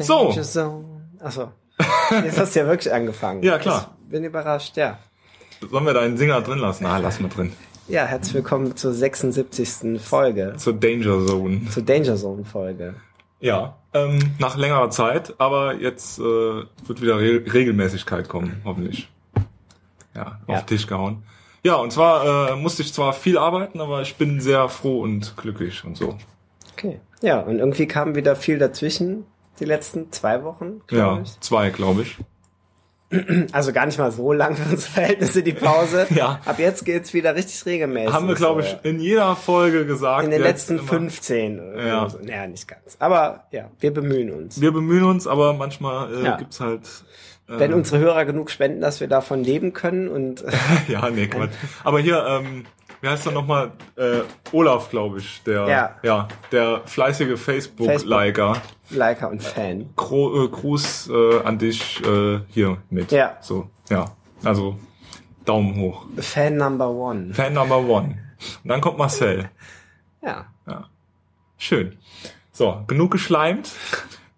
So. Achso. Jetzt hast du ja wirklich angefangen. Ja, klar. Ich bin überrascht, ja. Sollen wir deinen Singer drin lassen? Ah, lass mal drin. Ja, herzlich willkommen zur 76. Folge. Zur Danger Zone. Zur Danger Zone Folge. Ja, ähm, nach längerer Zeit, aber jetzt äh, wird wieder Re Regelmäßigkeit kommen, hoffentlich. Ja, auf Ja. den Tisch gehauen. Ja, und zwar äh, musste ich zwar viel arbeiten, aber ich bin sehr froh und glücklich und so. Okay. Ja, und irgendwie kam wieder viel dazwischen, die letzten zwei Wochen, glaube Ja, ich. zwei, glaube ich. Also gar nicht mal so lang für unsere Verhältnisse die Pause. Ja. Ab jetzt geht's wieder richtig regelmäßig. Haben wir, glaube ich, in jeder Folge gesagt. in den letzten immer. 15 oder Ja. so. Naja, nicht ganz. Aber ja, wir bemühen uns. Wir bemühen uns, aber manchmal äh, Ja. gibt's halt. Äh, Wenn unsere Hörer genug spenden, dass wir davon leben können und ja, nee, Quatsch. Aber hier, ähm, wie heißt er nochmal? Äh, Olaf, glaube ich, der, Ja. ja, der fleißige Facebook-Liker. Liker und Fan. Gro äh, Gruß äh, an dich äh, hier mit. Ja. So, ja. Also Daumen hoch. Fan Number One. Fan Number One. Und dann kommt Marcel. Ja. Schön. So, genug geschleimt.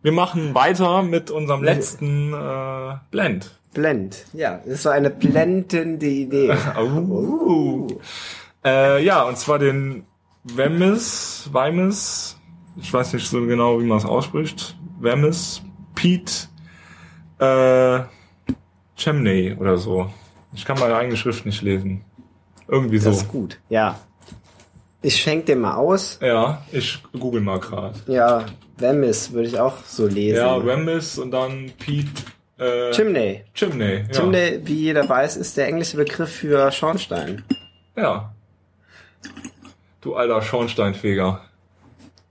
Wir machen weiter mit unserem letzten äh, Blend. Blend. Ja, das ist so eine blendende Idee. Uh. Äh, ja, und zwar den Wemmes, Weimes, ich weiß nicht so genau, wie man es ausspricht. Wemmes, Pete, äh, Chemney oder so. Ich kann meine eigene Schrift nicht lesen. Irgendwie so. Das ist gut. Ja. Ich schenk dir mal aus. Ja, ich google mal gerade. Ja, Wemmis würde ich auch so lesen. Ja, Wemmes und dann Pete, äh, Chimney. Chimney. Ja. Chimney, wie jeder weiß, ist der englische Begriff für Schornstein. Ja. Du alter Schornsteinfeger.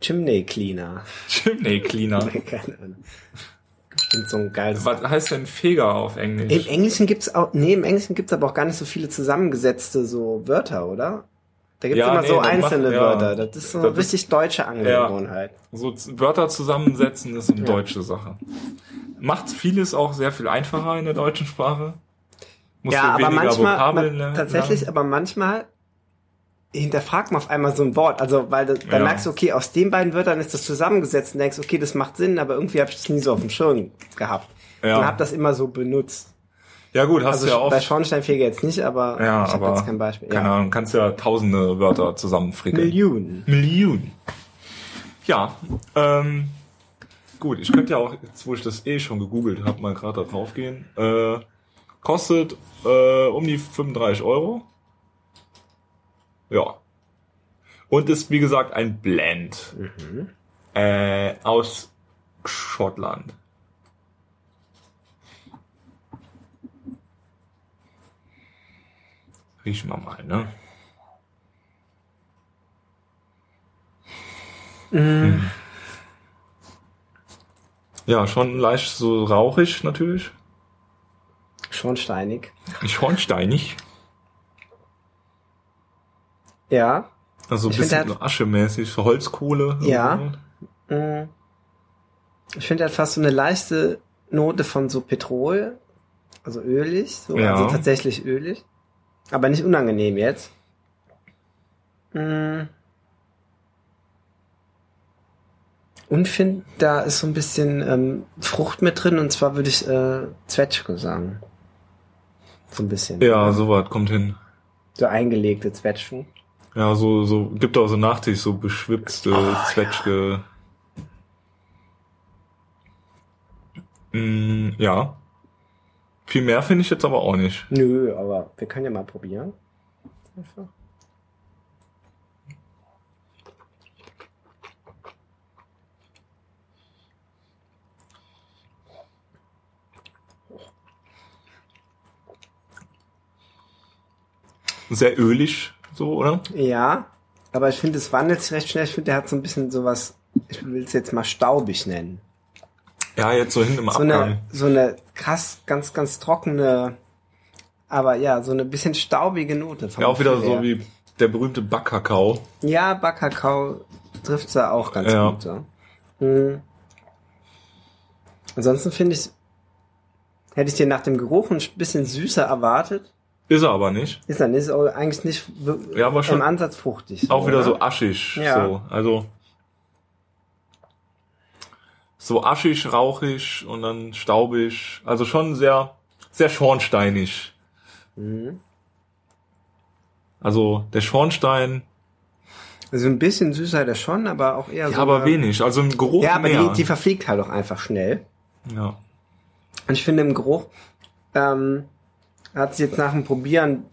Chimney Cleaner. Chimney Cleaner. Keine Ahnung. Bestimmt so ein geiles. Was heißt denn Feger auf Englisch? Im Englischen gibt's auch, nee, im Englischen gibt's aber auch gar nicht so viele zusammengesetzte so Wörter, oder? Da gibt's Ja, immer nee, so einzelne macht- ja. Wörter. Das ist so eine Das richtig deutsche Angewohnheit. So z- Wörter zusammensetzen ist eine deutsche Sache. Macht vieles auch sehr viel einfacher in der deutschen Sprache. Musst Ja, aber weniger manchmal, Vokabeln man, lernen. tatsächlich, aber manchmal hinterfragt man auf einmal so ein Wort. Also, weil du, dann Ja. merkst du, okay, aus den beiden Wörtern ist das zusammengesetzt und denkst, okay, das macht Sinn, aber irgendwie habe ich das nie so auf dem Schirm gehabt. Ja. Und habe das immer so benutzt. Ja gut, hast Also du ja oft. bei Schornsteinfeger jetzt nicht, aber ja, ich habe jetzt kein Beispiel. keine ja. Ahnung, kannst ja tausende Wörter zusammenfrickeln. Millionen. Millionen. Ja, ähm, gut, ich könnte ja auch, jetzt wo ich das eh schon gegoogelt habe, mal gerade da drauf gehen. Äh, kostet äh, um die 35 Euro. Ja. Und ist, wie gesagt, ein Blend. Äh, aus Schottland. Riechen wir mal, ne? Ja, schon leicht so rauchig natürlich. Schornsteinig. Schornsteinig. Ja. Also ein Ich find, bisschen der aschemäßig, so Holzkohle. Ja. Mm. Ich finde, er hat fast so eine leichte Note von so Petrol. Also ölig. So, Ja. Also tatsächlich ölig. Aber nicht unangenehm jetzt. Mm. Und finde, da ist so ein bisschen ähm, Frucht mit drin. Und zwar würde ich äh, Zwetschge sagen. So ein bisschen. Ja, sowas kommt hin. So eingelegte Zwetschgen. Ja, so, so, gibt auch so Nachtisch, so beschwipste Oh, Zwetschge. Mm, ja. Viel mehr finde ich jetzt aber auch nicht. Nö, aber wir können ja mal probieren. Einfach. Sehr ölig, so, oder? Ja, aber ich finde, es wandelt sich recht schnell. Ich finde, der hat so ein bisschen sowas, ich will es jetzt mal staubig nennen. Ja, jetzt so hin im So Abgang. eine, so eine krass, ganz, ganz trockene, aber ja, so eine bisschen staubige Note. Ja, auch wieder so wie der berühmte Backkakao. Ja, Backkakao trifft da auch ganz Ja. gut. So. Hm. Ansonsten finde ich, hätte ich dir nach dem Geruch ein bisschen süßer erwartet. Ist er aber nicht. Ist dann ist auch eigentlich nicht Ja, aber schon im Ansatz fruchtig. auch wieder oder? so aschig. Ja. So. Also so aschig, rauchig und dann staubig. Also schon sehr, sehr schornsteinig. Mhm. Also der Schornstein, Also ein bisschen süßer der schon, aber auch eher ja, so. aber wenig. Also im Geruch Ja, aber mehr. die, die verfliegt halt auch einfach schnell. ja. Und ich finde im Geruch ähm, hat sich jetzt nach dem Probieren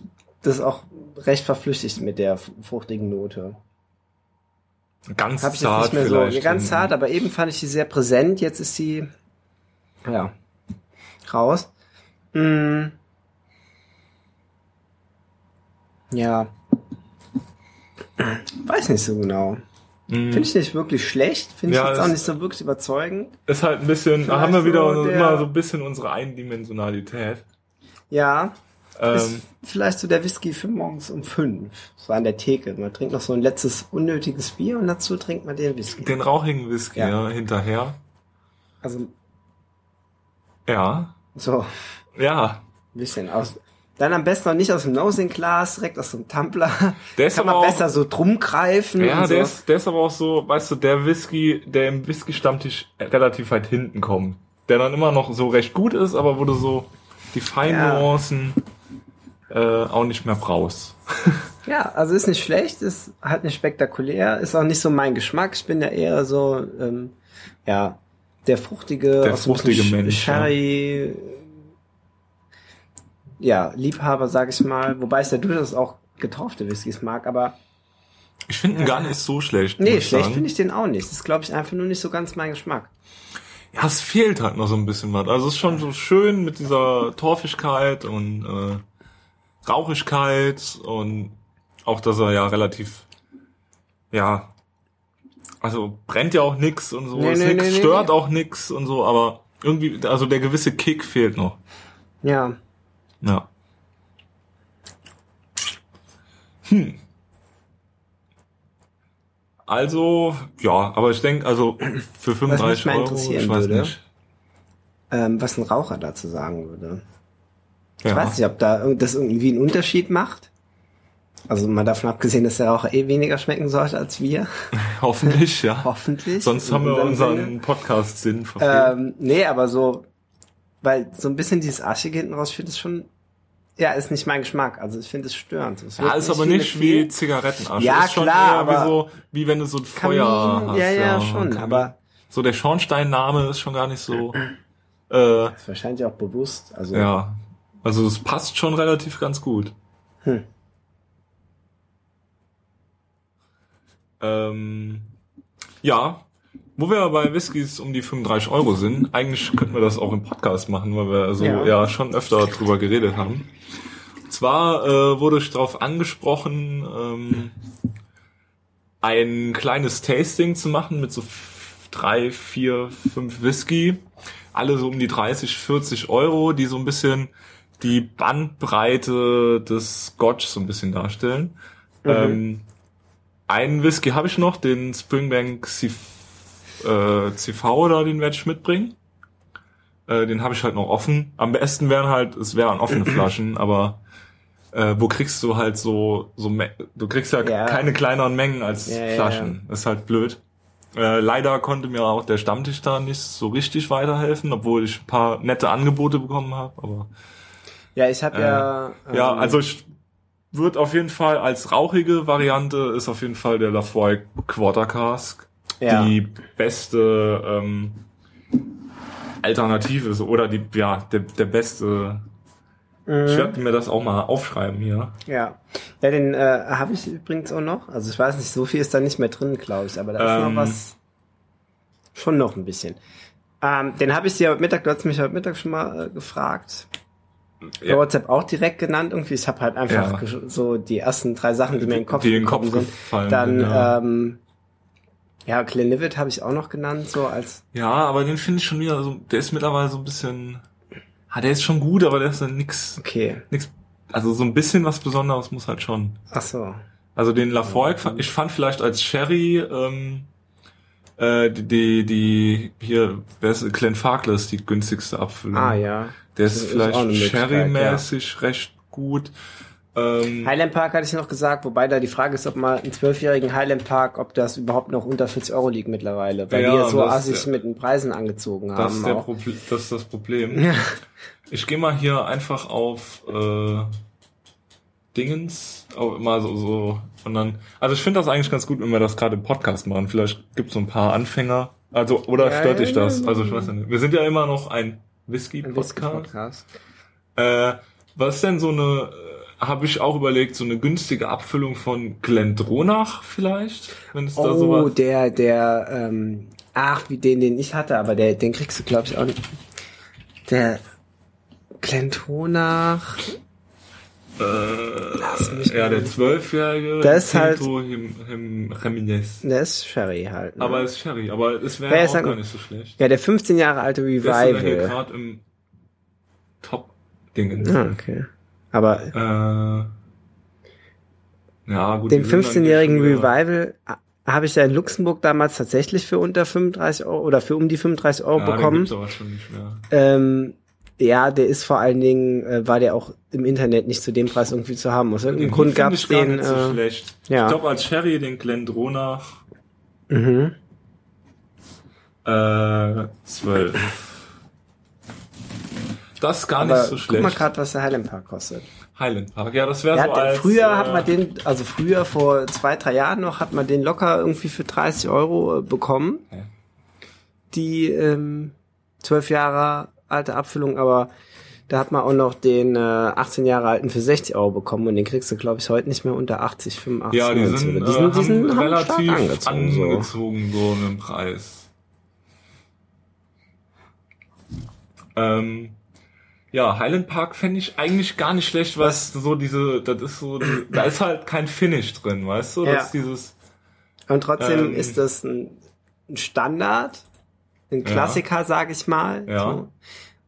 das auch recht verflüchtigt mit der fruchtigen Note. Ganz Habe ich zart nicht mehr so ja, ganz zart, aber eben fand ich sie sehr präsent. Jetzt ist sie ja raus. Mm. Ja. Weiß nicht so genau. Mm. Finde ich nicht wirklich schlecht. Finde ich Ja, jetzt auch nicht so wirklich überzeugend. Ist halt ein bisschen, da haben wir wieder so immer so ein bisschen unsere Eindimensionalität. Ja, Ähm, ist vielleicht so der Whisky für morgens um fünf. So an der Theke. Man trinkt noch so ein letztes unnötiges Bier und dazu trinkt man den Whisky. den rauchigen Whisky Ja. ja. hinterher. Also Ja. so Ja. ein bisschen aus. Dann am besten noch nicht aus dem Nosing-Glas, direkt aus dem Tumbler. Der ist Kann man auch- besser so drum greifen. Ja, und so. der ist, der ist aber auch so, weißt du, der Whisky, der im Whisky-Stammtisch relativ weit hinten kommt. Der dann immer noch so recht gut ist, aber wo du so die feinen Ja. Äh, auch nicht mehr brauchst. Ja, also ist nicht schlecht, ist halt nicht spektakulär, ist auch nicht so mein Geschmack. Ich bin ja eher so, ähm, ja, der fruchtige, Der fruchtige Sch- Mensch, Sherry, ja, Liebhaber, sag ich mal. Wobei ich ja durchaus auch getaufte Whiskys mag, aber Ich finde ihn gar nicht so schlecht. nee, schlecht finde ich den auch nicht. Das ist, glaube ich, einfach nur nicht so ganz mein Geschmack. Ja, es fehlt halt noch so ein bisschen was. Also es ist schon so schön mit dieser Torfigkeit und äh, Rauchigkeit und auch, dass er ja relativ, ja, also brennt ja auch nix und so, Nee, ist nee, nix, nee, stört auch nix und so, aber irgendwie, also der gewisse Kick fehlt noch. Ja, Ja. Hm. Also, ja, aber ich denke, also für 35 mal Euro, ich weiß würde, nicht. ähm, was ein Raucher dazu sagen würde. Ich Ja. weiß nicht, ob da das irgendwie einen Unterschied macht. Also mal davon abgesehen, dass der Raucher eh weniger schmecken sollte als wir. Hoffentlich, ja. Hoffentlich. Sonst haben wir unseren. Podcast-Sinn verfehlt. Ähm, nee, aber so, weil so ein bisschen dieses Aschige hinten raus, ich finde es schon, ja, ist nicht mein Geschmack. Also ich finde es störend. Es ja, ist aber nicht wie Zigarettenasche. Ja, ist schon klar, eher aber wie so, wie wenn du so ein Kamin, Feuer hast. ja, ja, schon, Kamin. aber So der Schornsteinname ist schon gar nicht so, äh, ist wahrscheinlich auch bewusst. Also ja. Also es passt schon relativ ganz gut. Hm. Ähm, ja, wo wir bei Whiskys um die 35 Euro sind, eigentlich könnten wir das auch im Podcast machen, weil wir so Ja. ja, schon öfter drüber geredet haben. Und zwar äh, wurde ich darauf angesprochen, ähm, ein kleines Tasting zu machen mit so drei, vier, fünf Whisky, alle so um die 30, 40 Euro, die so ein bisschen die Bandbreite des Scotch so ein bisschen darstellen. Ähm, einen Whisky habe ich noch, den Springbank CV, äh, CV da, den werde ich mitbringen. Äh, den habe ich halt noch offen. Am besten wären halt, es wären offene Flaschen, aber äh, wo kriegst du halt so, so Me- du kriegst ja, Ja. keine kleineren Mengen als Ja, ja, Flaschen. Das ist halt blöd. Äh, leider konnte mir auch der Stammtisch da nicht so richtig weiterhelfen, obwohl ich ein paar nette Angebote bekommen habe. Aber ja, ich habe ja, ja, ähm, also ich würde auf jeden Fall als rauchige Variante ist auf jeden Fall der Lafroy Quarter Cask ja. die beste ähm, Alternative so, oder die ja der, der beste. Ich Mhm. werde mir das auch mal aufschreiben hier. Ja, ja, den äh, habe ich übrigens auch noch. Also ich weiß nicht, so viel ist da nicht mehr drin, glaube ich, aber da ist Ähm. noch was. Schon noch ein bisschen. Ähm, den habe ich dir heute Mittag, du hast mich heute Mittag schon mal äh, gefragt. Ja. WhatsApp auch direkt genannt irgendwie. Ich habe halt einfach Ja. so die ersten drei Sachen, die mir in den Kopf die in den Kopf gekommen sind. gefallen Dann. Ja. ähm, ja, Glenlivet habe ich auch noch genannt, so als, ja, aber den finde ich schon wieder so. Der ist mittlerweile so ein bisschen. Ah, der ist schon gut, aber der ist dann nix, okay. nix. Also so ein bisschen was Besonderes muss halt schon. Ach so. Also den Lafroy, ich fand vielleicht als Sherry ähm, äh, die, die, die hier, wer ist Glenn Farkless, die günstigste Abfüllung. Ah, ja. Der ist ist vielleicht Sherry-mäßig recht gut. Ähm, Highland Park hatte ich noch gesagt, wobei da die Frage ist, ob mal einen zwölfjährigen Highland Park, ob das überhaupt noch unter 40 Euro liegt mittlerweile, weil Ja, die ja so assig mit den Preisen angezogen das, haben. ist der. Proble das ist das Problem. Ich gehe mal hier einfach auf äh, Dingens, auch mal so, so und dann. Also ich finde das eigentlich ganz gut, wenn wir das gerade im Podcast machen. Vielleicht gibt es so ein paar Anfänger. Also, oder Ja, stört dich das? Also ich weiß nicht. Wir sind ja immer noch ein Whisky-Podcast. Whisky-Podcast. Äh, was ist denn so eine, habe ich auch überlegt, so eine günstige Abfüllung von Glendronach vielleicht? Wenn es da Oh, sowas. der, der, ähm, ach, wie den, den ich hatte, aber der, den kriegst du, glaube ich, auch nicht. Der Glentonach. Lass mich Ja, der zwölfjährige Das ist halt- Him, Him, Jimenez. Der ist Sherry halt. Ne? Aber es ist Sherry, aber es wäre Ja, auch gar nicht so schlecht. ja, der 15 Jahre alte Der ist Revival. gerade im Top-Dingen. Ah, okay. Aber Äh, ja, gut. den die sind dann 15-jährigen schon wieder- Revival ah, habe ich ja in Luxemburg damals tatsächlich für unter 35 Euro oder für um die 35 Euro ja, bekommen. Ähm, ja, der ist vor allen Dingen, äh, war der auch im Internet nicht zu dem Preis irgendwie zu haben. Aus irgendeinem Den Grund gab es den. nicht so Äh, schlecht. ja. Ich glaube, als Sherry den Glendronach mhm. Äh, 12. Das ist gar Aber nicht so guck mal schlecht. gerade, was der Highland Park kostet. Highland Park, ja, das wäre Ja, so der- als... früher äh, hat man den, also früher vor zwei, drei Jahren noch, hat man den locker irgendwie für 30 Euro äh, bekommen. Ja. Die ähm, 12 Jahre alte Abfüllung, aber da hat man auch noch den äh, 18 Jahre alten für 60 Euro bekommen und den kriegst du, glaube ich, heute nicht mehr unter 80, 85. Ja, die 90 sind, oder- äh, haben haben stark relativ angezogen. So. angezogen, so einen Preis. Ähm, ja, Highland Park fände ich eigentlich gar nicht schlecht, was so diese, das ist so, da ist halt kein Finish drin, weißt du? Ja. Das ist dieses, Und trotzdem Ähm, ist das ein, Standard, ein Ja. Klassiker, sag ich mal. Ja. So.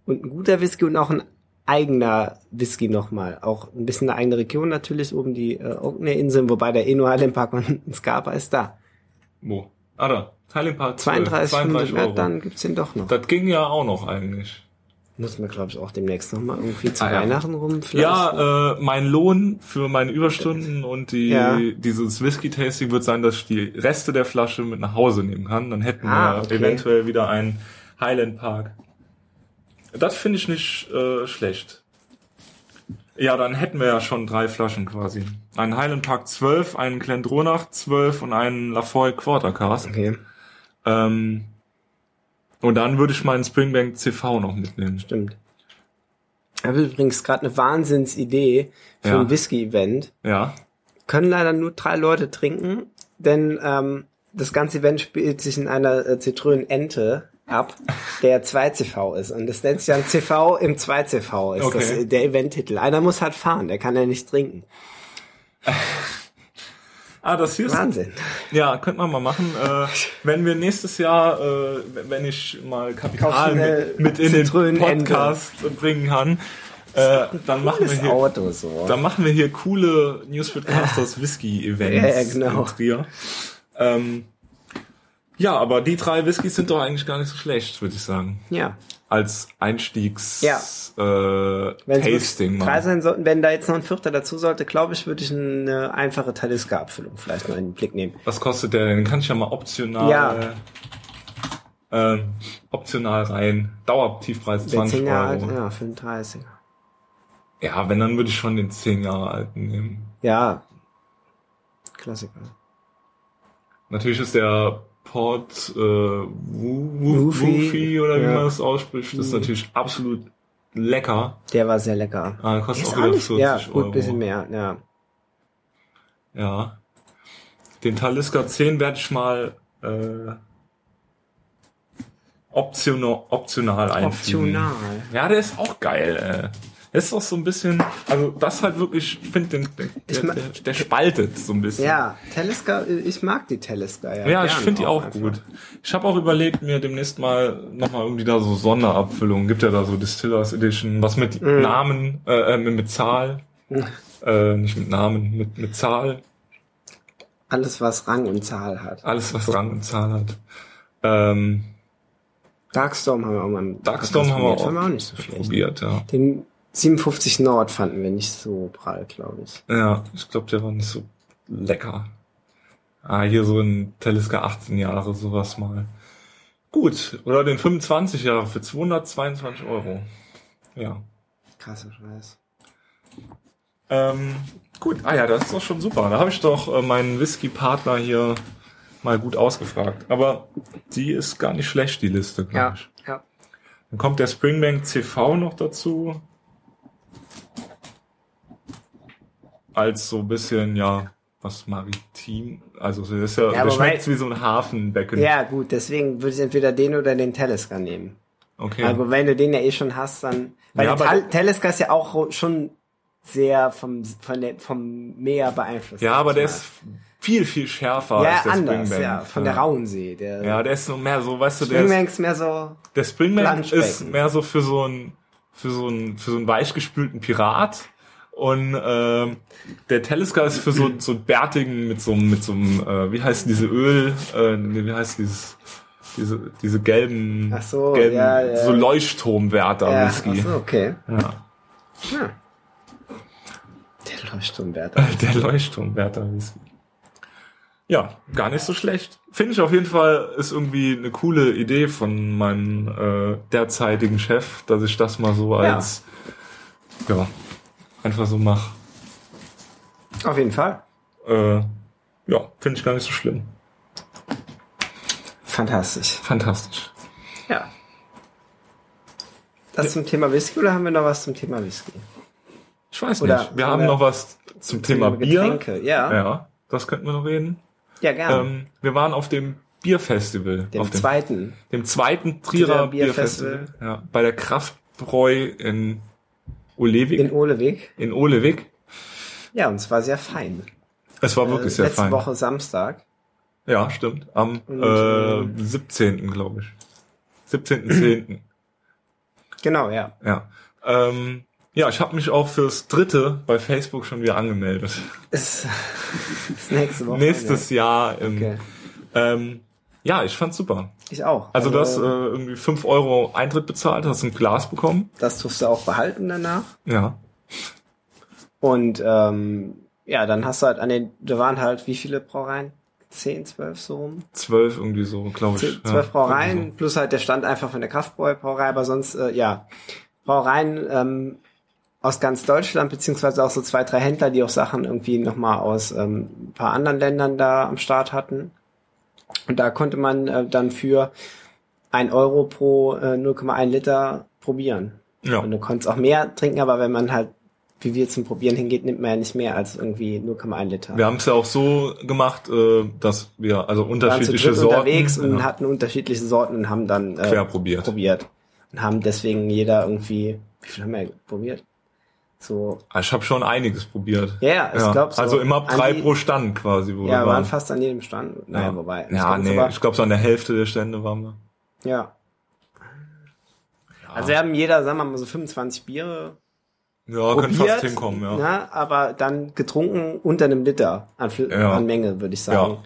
Und ein guter Whisky und auch ein eigener Whisky nochmal. Auch ein bisschen eine eigene Region natürlich, oben die äh, Orkney-Inseln, wobei der Eno Highland Park und Scarpa ist da. wo? Ah, da. Highland Park 12, 32, 32 Euro. Euro. dann gibt's den doch noch. Das ging ja auch noch eigentlich. Muss man, glaube ich, auch demnächst nochmal irgendwie zu Ah, ja. Weihnachten rum vielleicht. Ja, äh, mein Lohn für meine Überstunden und die, Ja. dieses Whisky-Tasting wird sein, dass ich die Reste der Flasche mit nach Hause nehmen kann. Dann hätten Ah, wir okay. eventuell wieder einen Highland Park. Das finde ich nicht äh, schlecht. Ja, dann hätten wir ja schon drei Flaschen quasi. Einen Highland Park 12, einen Glendronach 12 und einen Lafoy Quarter Cask. Okay, Ähm, und dann würde ich meinen Springbank CV noch mitnehmen. stimmt. Ich habe übrigens gerade eine Wahnsinnsidee für Ja. ein Whisky-Event. Ja. können leider nur drei Leute trinken, denn ähm, das ganze Event spielt sich in einer äh, Zitrönen-Ente ab, der 2CV ist. Und das nennt sich dann CV im 2CV, ist Okay. das, äh, der Eventtitel. Einer muss halt fahren, der kann ja nicht trinken. Ah, das hier ist Wahnsinn. Ja, könnte man mal machen. Äh, wenn wir nächstes Jahr, äh, wenn ich mal Kapital mit, mit in den Zitronenende. Podcast bringen kann, äh, dann machen wir hier, Auto so. dann machen wir hier coole Newsfeedcasters Whisky Events ja, genau. in Trier. Ähm, ja, aber die drei Whiskys sind doch eigentlich gar nicht so schlecht, würde ich sagen. Ja. Als Einstiegs Ja. äh, Wenn Tasting drei mal. sein sollten, wenn da jetzt noch ein vierter dazu sollte, glaube ich, würde ich eine einfache Talisker-Abfüllung vielleicht noch in den Blick nehmen. Was kostet der denn? Den kann ich ja mal optional Ja. ähm, optional rein. Dauertiefpreis Der 20 10 Jahre Euro. alt, ja, 35. Ja, wenn, dann würde ich schon den 10 Jahre alten nehmen. Ja. Klassiker. Natürlich ist der Port äh, Woofy, oder wie ja. man das ausspricht, das ist natürlich absolut lecker. Der war sehr lecker. Ah, kostet Ist auch wieder nicht- 40 ja, Euro. gut, bisschen mehr, ja. Ja. Den Talisker 10 werde ich mal äh, optional, optional einfügen. Optional. Ja, der ist auch geil. Äh. Ist doch so ein bisschen, also das halt wirklich, ich finde, den, der, der, der spaltet so ein bisschen. Ja, Talisker, ich mag die Talisker, ja. Ja, ich finde die auch einfach. gut. Ich habe auch überlegt, mir demnächst mal nochmal irgendwie da so Sonderabfüllungen, gibt ja da so Distillers Edition, was mit Mhm. Namen, äh, äh, mit, mit Zahl, äh, nicht mit Namen, mit, mit Zahl, Alles, was Rang und Zahl hat. alles was Rang und Zahl hat. Ähm, Darkstorm haben wir auch mal. Darkstorm haben wir auch, Fand wir auch nicht so schlecht. probiert, ja. Den 57 Nord fanden wir nicht so prall, glaube ich. Ja, ich glaube, der war nicht so lecker. Ah, hier so ein Teleska 18 Jahre, sowas mal. Gut, oder den 25 Jahre für 222 Euro. Ja. Krasser Scheiß. Ähm, gut, ah ja, das ist doch schon super. Da habe ich doch äh, meinen Whisky-Partner hier mal gut ausgefragt. Aber die ist gar nicht schlecht, die Liste, glaube Ja, ich. ja. Dann kommt der Springbank CV noch dazu. Als so ein bisschen, ja, was maritim. Also das ist ja, Ja, aber schmeckt weil- wie so ein Hafenbecken. Ja, gut, deswegen würde ich entweder den oder den Teleska nehmen. Okay. Aber wenn du den ja eh schon hast, dann. Weil Ja, der Teleska ist ja auch schon sehr vom, von der, vom Meer beeinflusst. ja, aber der ist viel, viel schärfer mal. als ja der anders, Springbank. ja, von der Rauensee. Der Ja, der ist so mehr so, weißt du, der Springbank ist mehr so. Der Springbank ist mehr so für so ein für so ein für so einen weichgespülten Pirat und ähm, der Teleska ist für so so einen bärtigen mit so einem- mit so einem äh, wie heißt diese Öl äh, wie heißt dieses diese diese gelben Ach so, gelben ja, ja. so Leuchtturmwärter Ja, Whisky. ach so, okay. Ja. Ja. Der Leuchtturmwärter. Der Leuchtturmwärter Whisky. Ja, gar nicht so schlecht. Finde ich auf jeden Fall, ist irgendwie eine coole Idee von meinem äh, derzeitigen Chef, dass ich das mal so Ja. als, ja, einfach so mache. Auf jeden Fall. Äh, ja, finde ich gar nicht so schlimm. Fantastisch. Fantastisch. Ja. Das zum Thema Whisky oder haben wir noch was zum Thema Whisky? Ich weiß Oder- nicht. Wir haben noch was zum Thema Bier. Getränke, ja. Ja, Ja, das könnten wir noch reden. gerne. Ähm, wir waren auf dem Bierfestival. Dem auf dem zweiten. dem zweiten Trierer Trierer Bierfestival. Bierfestival. Ja, bei der Kraftbräu in Olewig. In Olewig. in Olewig. Ja, und es war sehr fein. Es war wirklich Äh, sehr letzte fein. Woche Samstag. Ja, stimmt. Am Und, äh, 17. glaube ich. 17.10. Genau, ja. ja. Ähm, ja, ich habe mich auch fürs dritte bei Facebook schon wieder angemeldet. Ist, ist nächste Woche. Nächstes Jahr. Im, Okay. ähm, ja, ich fand's super. Ich auch. Also, du hast äh, irgendwie 5 Euro Eintritt bezahlt, hast ein Glas bekommen. das tust du auch behalten danach. Ja. Und ähm, ja, dann hast du halt an den, da waren halt wie viele Brauereien? Zehn, zwölf so rum? Zwölf irgendwie so, glaube ich. Zehn, ja, zwölf Brauereien, irgendwie plus halt der Stand einfach von der Kraftbräu-Brauerei, aber sonst, äh, ja, Brauereien ähm, aus ganz Deutschland, beziehungsweise auch so zwei, drei Händler, die auch Sachen irgendwie nochmal aus ähm, ein paar anderen Ländern da am Start hatten. Und da konnte man äh, dann für ein Euro pro äh, 0,1 Liter probieren. Ja. Und du konntest auch mehr trinken, aber wenn man halt, wie wir zum Probieren hingeht, nimmt man ja nicht mehr als irgendwie 0,1 Liter. Wir haben es ja auch so gemacht, äh, dass wir also Wir waren zu unterschiedliche Sorten unterwegs und ja, hatten unterschiedliche Sorten und haben dann äh, quer probiert. probiert. Und haben deswegen jeder irgendwie, wie viel haben wir probiert? So, Ah, Ich habe schon einiges probiert. ja, ja, ich glaube so. also immer drei die- pro Stand quasi. Wo Ja, wir waren waren. fast an jedem Stand. Naja, wobei. ich Ja, glaub, nee, ich glaube so an der Hälfte der Stände waren wir. ja. Also wir haben jeder, sagen wir mal, so 25 Biere Ja, können probiert, fast hinkommen, ja. na, aber dann getrunken unter einem Liter an, Ja. an Menge, würde ich sagen.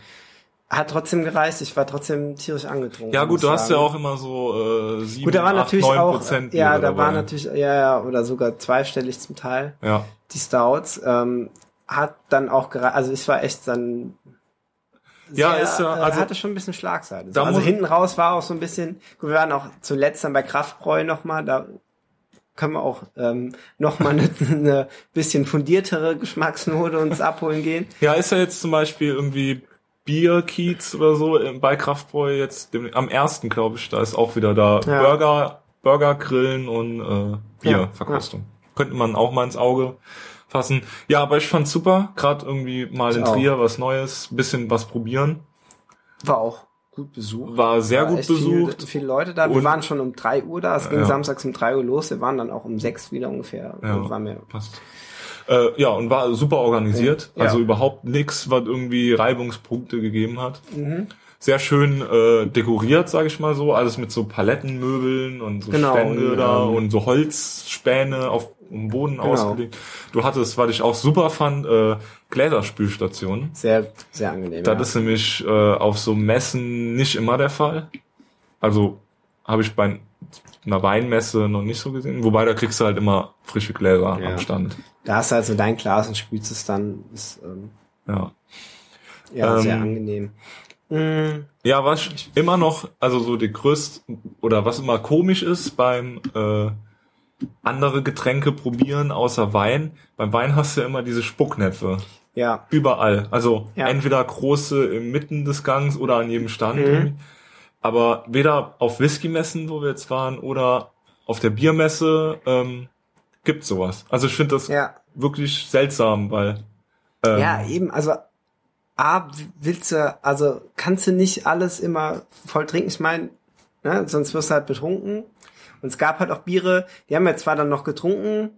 Hat trotzdem gereist, ich war trotzdem tierisch angetrunken. Ja gut, du hast ja auch immer so äh, sieben, Gut, da war acht, natürlich neun auch, Prozent ja, da war dabei. natürlich, ja, ja, oder sogar zweistellig zum Teil, Ja, die Stouts, ähm, hat dann auch gereicht, also ich war echt dann, Ja, sehr, ist ja, äh, also- hatte schon ein bisschen Schlagseite. Da also hinten raus war auch so ein bisschen, gut, wir waren auch zuletzt dann bei Kraftbräu nochmal, da können wir auch ähm, nochmal eine, eine bisschen fundiertere Geschmacksnote uns abholen gehen. ja, ist ja jetzt zum Beispiel irgendwie Bierkiez oder so bei Kraftbräu jetzt dem, am ersten, glaube ich, da ist auch wieder da Ja. Burger, Burger grillen und äh, Ja, Bierverkostung. Könnte man auch mal ins Auge fassen. Ja, aber ich fand's super, gerade irgendwie mal Ich in auch. Trier was Neues, bisschen was probieren. War auch gut besucht. War sehr War gut besucht. Viele, viele Leute da. Wir Und- waren schon um drei Uhr da. Es ging Ja. samstags um drei Uhr los. Wir waren dann auch um sechs wieder ungefähr. Ja. Und waren wir Passt. Äh, ja, und war super organisiert. Ja. Also überhaupt nichts, was irgendwie Reibungspunkte gegeben hat. Mhm. Sehr schön äh, dekoriert, sage ich mal so. Alles mit so Palettenmöbeln und so Genau, Stände da ähm, und so Holzspäne auf dem Boden Genau. ausgelegt. Du hattest, was ich auch super fand, äh, Gläserspülstationen. sehr, sehr angenehm. Das ja. ist nämlich äh, auf so Messen nicht immer der Fall. Also habe ich bei in der Weinmesse noch nicht so gesehen. Wobei da kriegst du halt immer frische Gläser Ja. am Stand. Da hast du halt so dein Glas und spülst es dann. Ist ähm, Ja. ja Ähm, sehr angenehm. Mm, Ja, was immer noch, also so die größte, oder was immer komisch ist beim äh, andere Getränke probieren außer Wein. Beim Wein hast du ja immer diese Spucknäpfe. ja, Überall. Also Ja. entweder große im Mitten des Gangs oder an jedem Stand. Mhm. Aber weder auf Whisky-Messen, wo wir jetzt waren, oder auf der Biermesse ähm, gibt sowas. Also ich finde das ja. wirklich seltsam, weil ähm, Ja, eben, also A, willst du, also kannst du nicht alles immer voll trinken, ich meine, ne, sonst wirst du halt betrunken. Und es gab halt auch Biere, die haben wir zwar dann noch getrunken,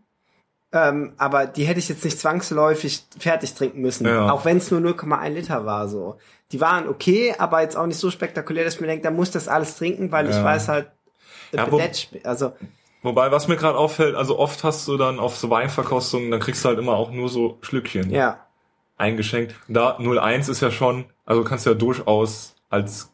ähm, aber die hätte ich jetzt nicht zwangsläufig fertig trinken müssen, Ja. auch wenn es nur 0,1 Liter war so. Die waren okay, aber jetzt auch nicht so spektakulär, dass ich mir denke, da muss das alles trinken, weil ich Ja. weiß halt, Ja, wo- bedetsch- also Wobei, was mir gerade auffällt, also oft hast du dann auf so Weinverkostungen, dann kriegst du halt immer auch nur so Schlückchen ja, eingeschenkt. Da 01 ist ja schon, also kannst du ja durchaus als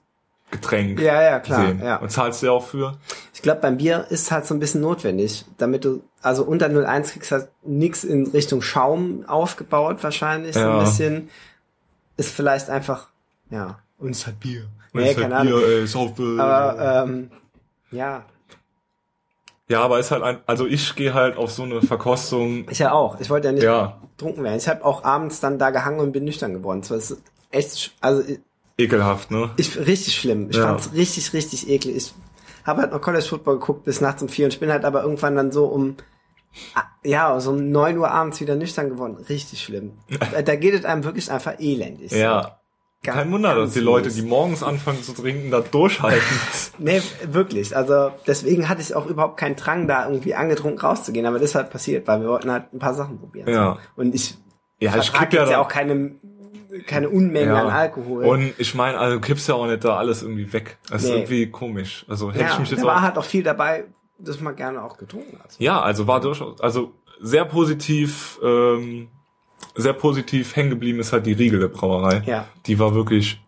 Getränk ja, ja, klar, sehen. ja. Und zahlst du ja auch für. Ich glaube, beim Bier ist halt so ein bisschen notwendig, damit du, also unter 0,1 kriegst halt nix in Richtung Schaum aufgebaut wahrscheinlich, so Ja. ein bisschen. Ist vielleicht einfach, ja. Und es hat Bier. Und Nee, ist keine halt Ahnung. Bier, ey, saufe. Aber, ähm, ja, ja, aber ist halt ein, also ich gehe halt auf so eine Verkostung. ich ja auch. Ich wollte ja nicht Ja, betrunken werden. Ich habe auch abends dann da gehangen und bin nüchtern geworden. Das ist echt, also ekelhaft, ne? ich richtig schlimm. Ich Ja. fand's richtig, richtig eklig. Ich habe halt noch College Football geguckt bis nachts um vier und ich bin halt aber irgendwann dann so um ah, ja, so um neun Uhr abends wieder nüchtern geworden. Richtig schlimm. Da- da geht es einem wirklich einfach elendig. Ja. Kein Wunder, dass die Leute, die morgens anfangen zu trinken, da durchhalten. Nee, wirklich. Also deswegen hatte ich auch überhaupt keinen Drang, da irgendwie angetrunken rauszugehen. Aber das ist halt passiert, weil wir wollten halt ein paar Sachen probieren. Ja. Und ich ja, ich kipp ja, ja auch keine, keine Unmengen Ja. an Alkohol. Und ich meine, also kippst ja auch nicht da alles irgendwie weg. Das ist Nee. irgendwie komisch. Also hätte ja, ich mich jetzt da war halt auch viel dabei, das man gerne auch getrunken hat. Ja, also war durchaus, also sehr positiv, ähm, sehr positiv hängen geblieben ist halt die Riegele Brauerei. Ja. Die war wirklich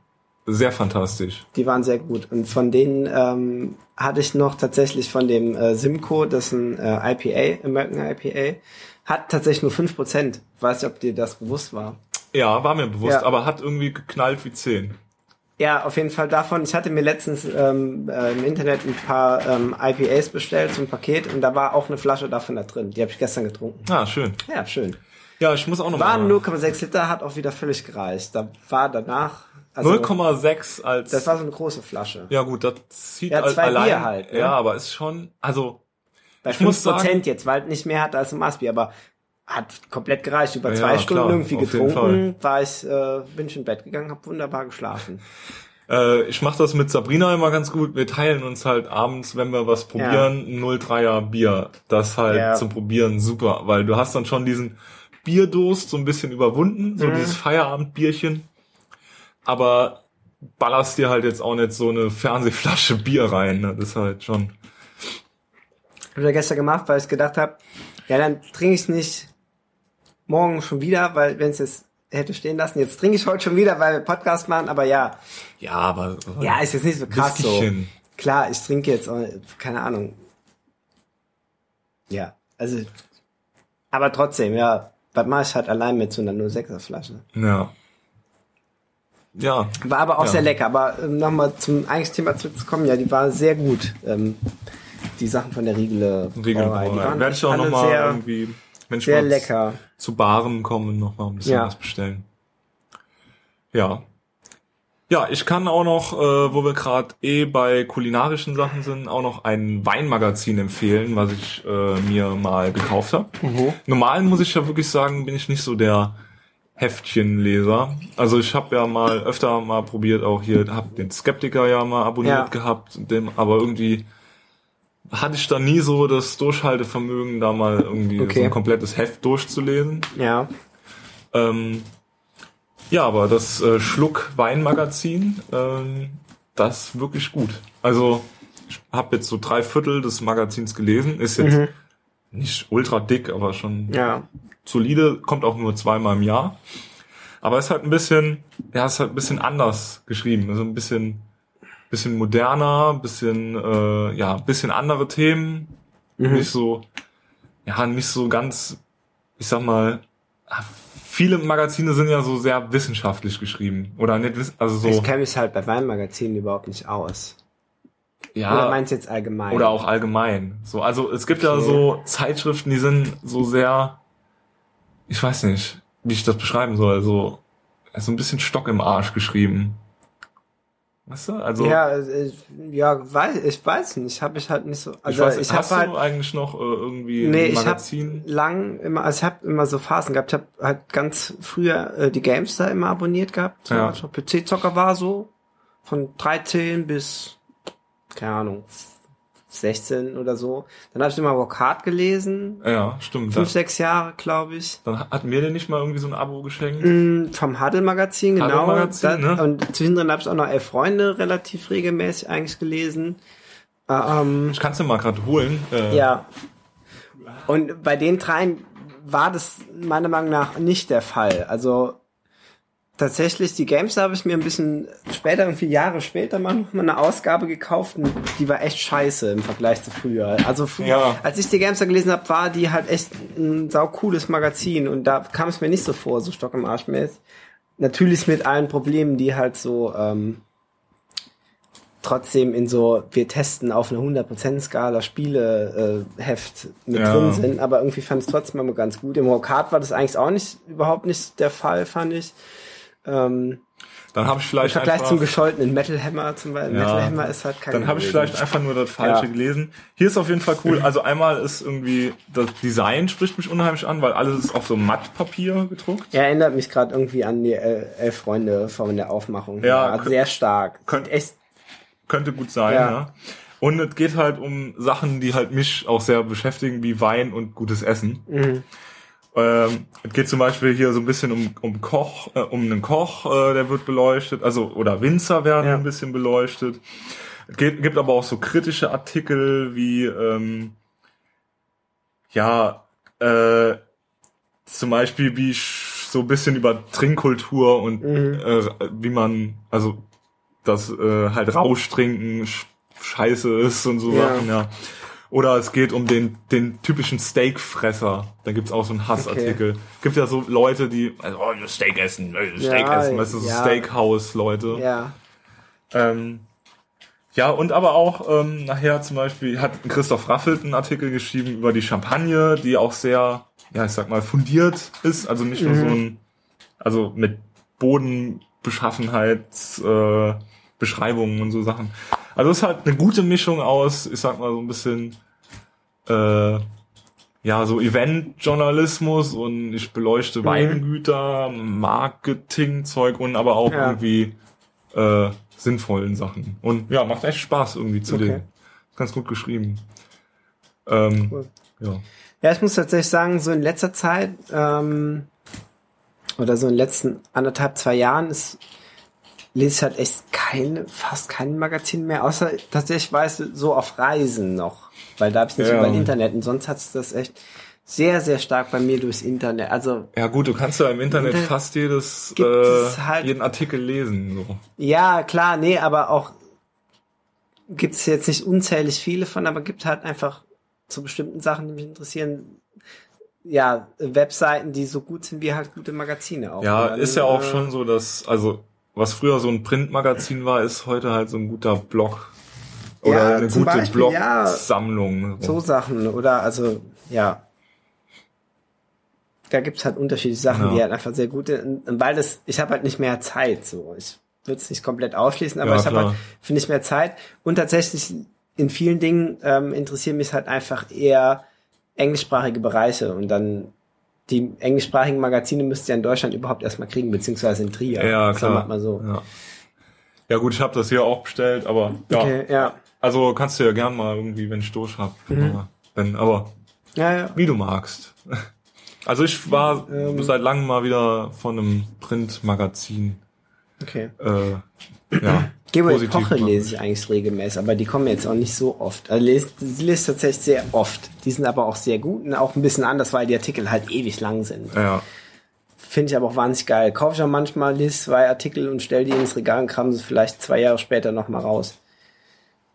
sehr fantastisch. Die waren sehr gut. Und von denen ähm, hatte ich noch tatsächlich von dem äh, Simcoe, das ist ein äh, IPA, American IPA, hat tatsächlich nur 5%. Weiß nicht, ob dir das bewusst war. Ja, war mir bewusst, Ja. aber hat irgendwie geknallt wie 10. Ja, auf jeden Fall davon. Ich hatte mir letztens ähm, äh, im Internet ein paar ähm, IPAs bestellt, so ein Paket, und da war auch eine Flasche davon da drin. Die habe ich gestern getrunken. Ah, schön. Ja, schön. Ja, ich muss auch noch Waren mal. 0,6 Liter, hat auch wieder völlig gereicht. Da war danach... Also, 0,6 als. Das war so eine große Flasche. ja gut, das zieht Ja, zwei allein. Bier halt, ne? Ja, aber ist schon, also Bei Ich muss 5% sagen- jetzt, weil es nicht mehr hat als ein Maßbier, aber hat komplett gereicht. Über Ja, zwei Stunden klar, irgendwie getrunken, war ich, äh, bin ich in Bett gegangen, habe wunderbar geschlafen. Äh, ich mache das mit Sabrina immer ganz gut. Wir teilen uns halt abends, wenn wir was probieren, ein 03er Bier. Das halt Ja. zum Probieren super, weil du hast dann schon diesen Bierdurst so ein bisschen überwunden, so Mhm. dieses Feierabendbierchen. Aber ballerst dir halt jetzt auch nicht so eine Fernsehflasche Bier rein. Ne? Das ist halt schon. Hab ich ja gestern gemacht, weil ich gedacht habe, ja, dann trinke ich nicht morgen schon wieder, weil wenn es jetzt hätte stehen lassen, jetzt trinke ich heute schon wieder, weil wir Podcast machen, aber ja, Ja, aber. ja, ist jetzt nicht so krass so. Klar, ich trinke jetzt, keine Ahnung. Ja, also, aber trotzdem, ja, was mache ich halt allein mit so einer 06er Flasche? Ja. Ja. War aber auch Ja. sehr lecker. Aber ähm, nochmal zum eigentlichen Thema zurückzukommen, ja, die war sehr gut. Ähm, die Sachen von der Riegele. Riegel Brauerei, die waren Werde ich auch nochmal irgendwie, wenn ich sehr mal lecker. zu Baren kommen, noch mal ein bisschen Ja. was bestellen. Ja. Ja, ich kann auch noch, äh, wo wir gerade eh bei kulinarischen Sachen sind, auch noch ein Weinmagazin empfehlen, was ich äh, mir mal gekauft habe. Normal muss ich ja wirklich sagen, bin ich nicht so der Heftchenleser. Also ich habe ja mal öfter mal probiert, auch hier, habe den Skeptiker ja mal abonniert Ja. gehabt, dem, aber irgendwie hatte ich da nie so das Durchhaltevermögen, da mal irgendwie so Okay. ein komplettes Heft durchzulesen. Ja. Ähm, ja, aber das äh, Schluck Weinmagazin, ähm, das wirklich gut. Also ich habe jetzt so drei Viertel des Magazins gelesen, ist jetzt nicht ultra dick, aber schon Ja. solide, kommt auch nur zweimal im Jahr. Aber ist halt ein bisschen, ja, ist halt ein bisschen anders geschrieben, also ein bisschen bisschen moderner, bisschen, äh, ja, bisschen andere Themen. Mhm. Nicht so, ja, nicht so ganz, ich sag mal, viele Magazine sind ja so sehr wissenschaftlich geschrieben. Oder nicht, also so, Ich kenne mich halt bei Weinmagazinen überhaupt nicht aus. ja. Oder meinst du jetzt allgemein? Oder auch allgemein. So, also es gibt ja Okay. so Zeitschriften, die sind so sehr, ich weiß nicht, wie ich das beschreiben soll, so, so ein bisschen Stock im Arsch geschrieben. Weißt du? Also Ja, äh, ja, weiß, ich weiß nicht, habe ich halt nicht so. ich Also weiß, ich, hast habe halt du eigentlich noch äh, irgendwie Nee, ein ich habe Magazin? lang immer, also ich habe immer so Phasen gehabt. Ich habe halt ganz früher äh, die Gamestar immer abonniert gehabt. So, Ja. als ich PC-Zocker war so von 13 bis keine Ahnung 16 oder so. Dann habe ich immer Rock Hard gelesen. ja, stimmt. Fünf, sechs Jahre, glaube ich. dann hat mir der nicht mal irgendwie so ein Abo geschenkt. Mm, Vom Huddle-Magazin, genau. Huddle-Magazin, Das- ne? Und zwischendrin habe ich auch noch Elf Freunde relativ regelmäßig eigentlich gelesen. Äh, Ähm, Ich kann es dir mal gerade holen. Äh, Ja. Und bei den dreien war das meiner Meinung nach nicht der Fall. Also tatsächlich, die Games habe ich mir ein bisschen später, irgendwie Jahre später mal noch mal eine Ausgabe gekauft und die war echt scheiße im Vergleich zu früher. Also frü- Ja. als ich die Games da gelesen habe, war die halt echt ein sau cooles Magazin und da kam es mir nicht so vor, so Stock im Arsch mäßig. Natürlich mit allen Problemen, die halt so ähm, trotzdem in so, wir testen auf einer 100% Skala Spiele äh, mit Ja. drin sind, aber irgendwie fand ich es trotzdem immer ganz gut. Im Rockart war das eigentlich auch nicht, überhaupt nicht der Fall, fand ich. Ähm, Dann habe ich Im vielleicht Vergleich einfach, zum gescholtenen Metal Hammer zum Beispiel. Ja. Metal Hammer ist halt kein Dann habe ich vielleicht einfach nur das Falsche Ja. gelesen. Hier ist auf jeden Fall cool. Also einmal ist irgendwie das Design spricht mich unheimlich an, weil alles ist auf so Mattpapier gedruckt. Er erinnert mich gerade irgendwie an die äh, Elf Freunde von der Aufmachung. Ja, kö- sehr stark. könnt- echt. Könnte gut sein, Ja. ja. Und es geht halt um Sachen, die halt mich auch sehr beschäftigen, wie Wein und gutes Essen. Mhm. Ähm, es geht zum Beispiel hier so ein bisschen um, um Koch, äh, um einen Koch, äh, der wird beleuchtet, also oder Winzer werden Ja. ein bisschen beleuchtet. Es geht, gibt aber auch so kritische Artikel wie ähm, ja äh, zum Beispiel wie so ein bisschen über Trinkkultur und Mhm. äh, wie man also dass äh, halt Rausch trinken sch scheiße ist und so Ja. Sachen, ja. Oder es geht um den, den typischen Steakfresser. Da gibt's auch so einen Hassartikel. Gibt ja so Leute, die, also, oh, Steak essen, äh, Steak Ja, essen, weißt du, so ja. Steakhouse-Leute. Ja. Ähm, ja, und aber auch ähm, nachher zum Beispiel hat Christoph Raffelt einen Artikel geschrieben über die Champagne, die auch sehr, ja, ich sag mal, fundiert ist. Also nicht nur so ein, also mit Bodenbeschaffenheit, äh, Beschreibungen und so Sachen. Also es ist halt eine gute Mischung aus, ich sag mal, so ein bisschen äh, ja, so Eventjournalismus und ich beleuchte Weingüter, Marketingzeug und aber auch Ja. irgendwie äh, sinnvollen Sachen. Und ja, macht echt Spaß irgendwie zu Okay. lesen. Ganz gut geschrieben. Ähm, Cool. ja. Ja, ich muss tatsächlich sagen, so in letzter Zeit ähm, oder so in den letzten anderthalb, zwei Jahren ist lese ich halt echt keine, fast kein Magazin mehr, außer tatsächlich weiß so auf Reisen noch, weil da habe ich nicht Ja. überall Internet und sonst hat es das echt sehr, sehr stark bei mir durchs Internet. Also ja gut, du kannst ja im Internet Internet fast jedes, äh, halt- jeden Artikel lesen. So. ja, klar, nee, aber auch gibt es jetzt nicht unzählig viele von, aber gibt halt einfach zu bestimmten Sachen, die mich interessieren, ja, Webseiten, die so gut sind wie halt gute Magazine auch. Ja, ist ja auch äh, schon so, dass, also, was früher so ein Printmagazin war, ist heute halt so ein guter Blog. Oder Ja, eine gute Beispiel, ja. Blog-Sammlung. so Sachen oder also ja. Da gibt's halt unterschiedliche Sachen, Ja. die halt einfach sehr gut sind. Weil das, ich habe halt nicht mehr Zeit so. Ich würde es nicht komplett ausschließen, aber ich habe halt, finde ich, mehr Zeit. Und tatsächlich in vielen Dingen ähm, interessieren mich halt einfach eher englischsprachige Bereiche und dann die englischsprachigen Magazine müsst ihr in Deutschland überhaupt erstmal kriegen, beziehungsweise in Trier. Ja, klar. mal so. Ja. ja gut, ich habe das hier auch bestellt, aber ja. Okay, ja. Also kannst du ja gern mal irgendwie, wenn ich durch hab. Aber, wenn, aber Ja, ja. wie du magst. Also ich war Ähm. seit langem mal wieder von einem Printmagazin. Okay. Äh, ja. Epoche gemacht. lese ich eigentlich regelmäßig, aber die kommen jetzt auch nicht so oft. Also lese, sie lese tatsächlich sehr oft. Die sind aber auch sehr gut und auch ein bisschen anders, weil die Artikel halt ewig lang sind. Ja. Finde ich aber auch wahnsinnig geil. Kaufe ich auch manchmal, lese zwei Artikel und stell die ins Regal und kram sie vielleicht zwei Jahre später nochmal raus.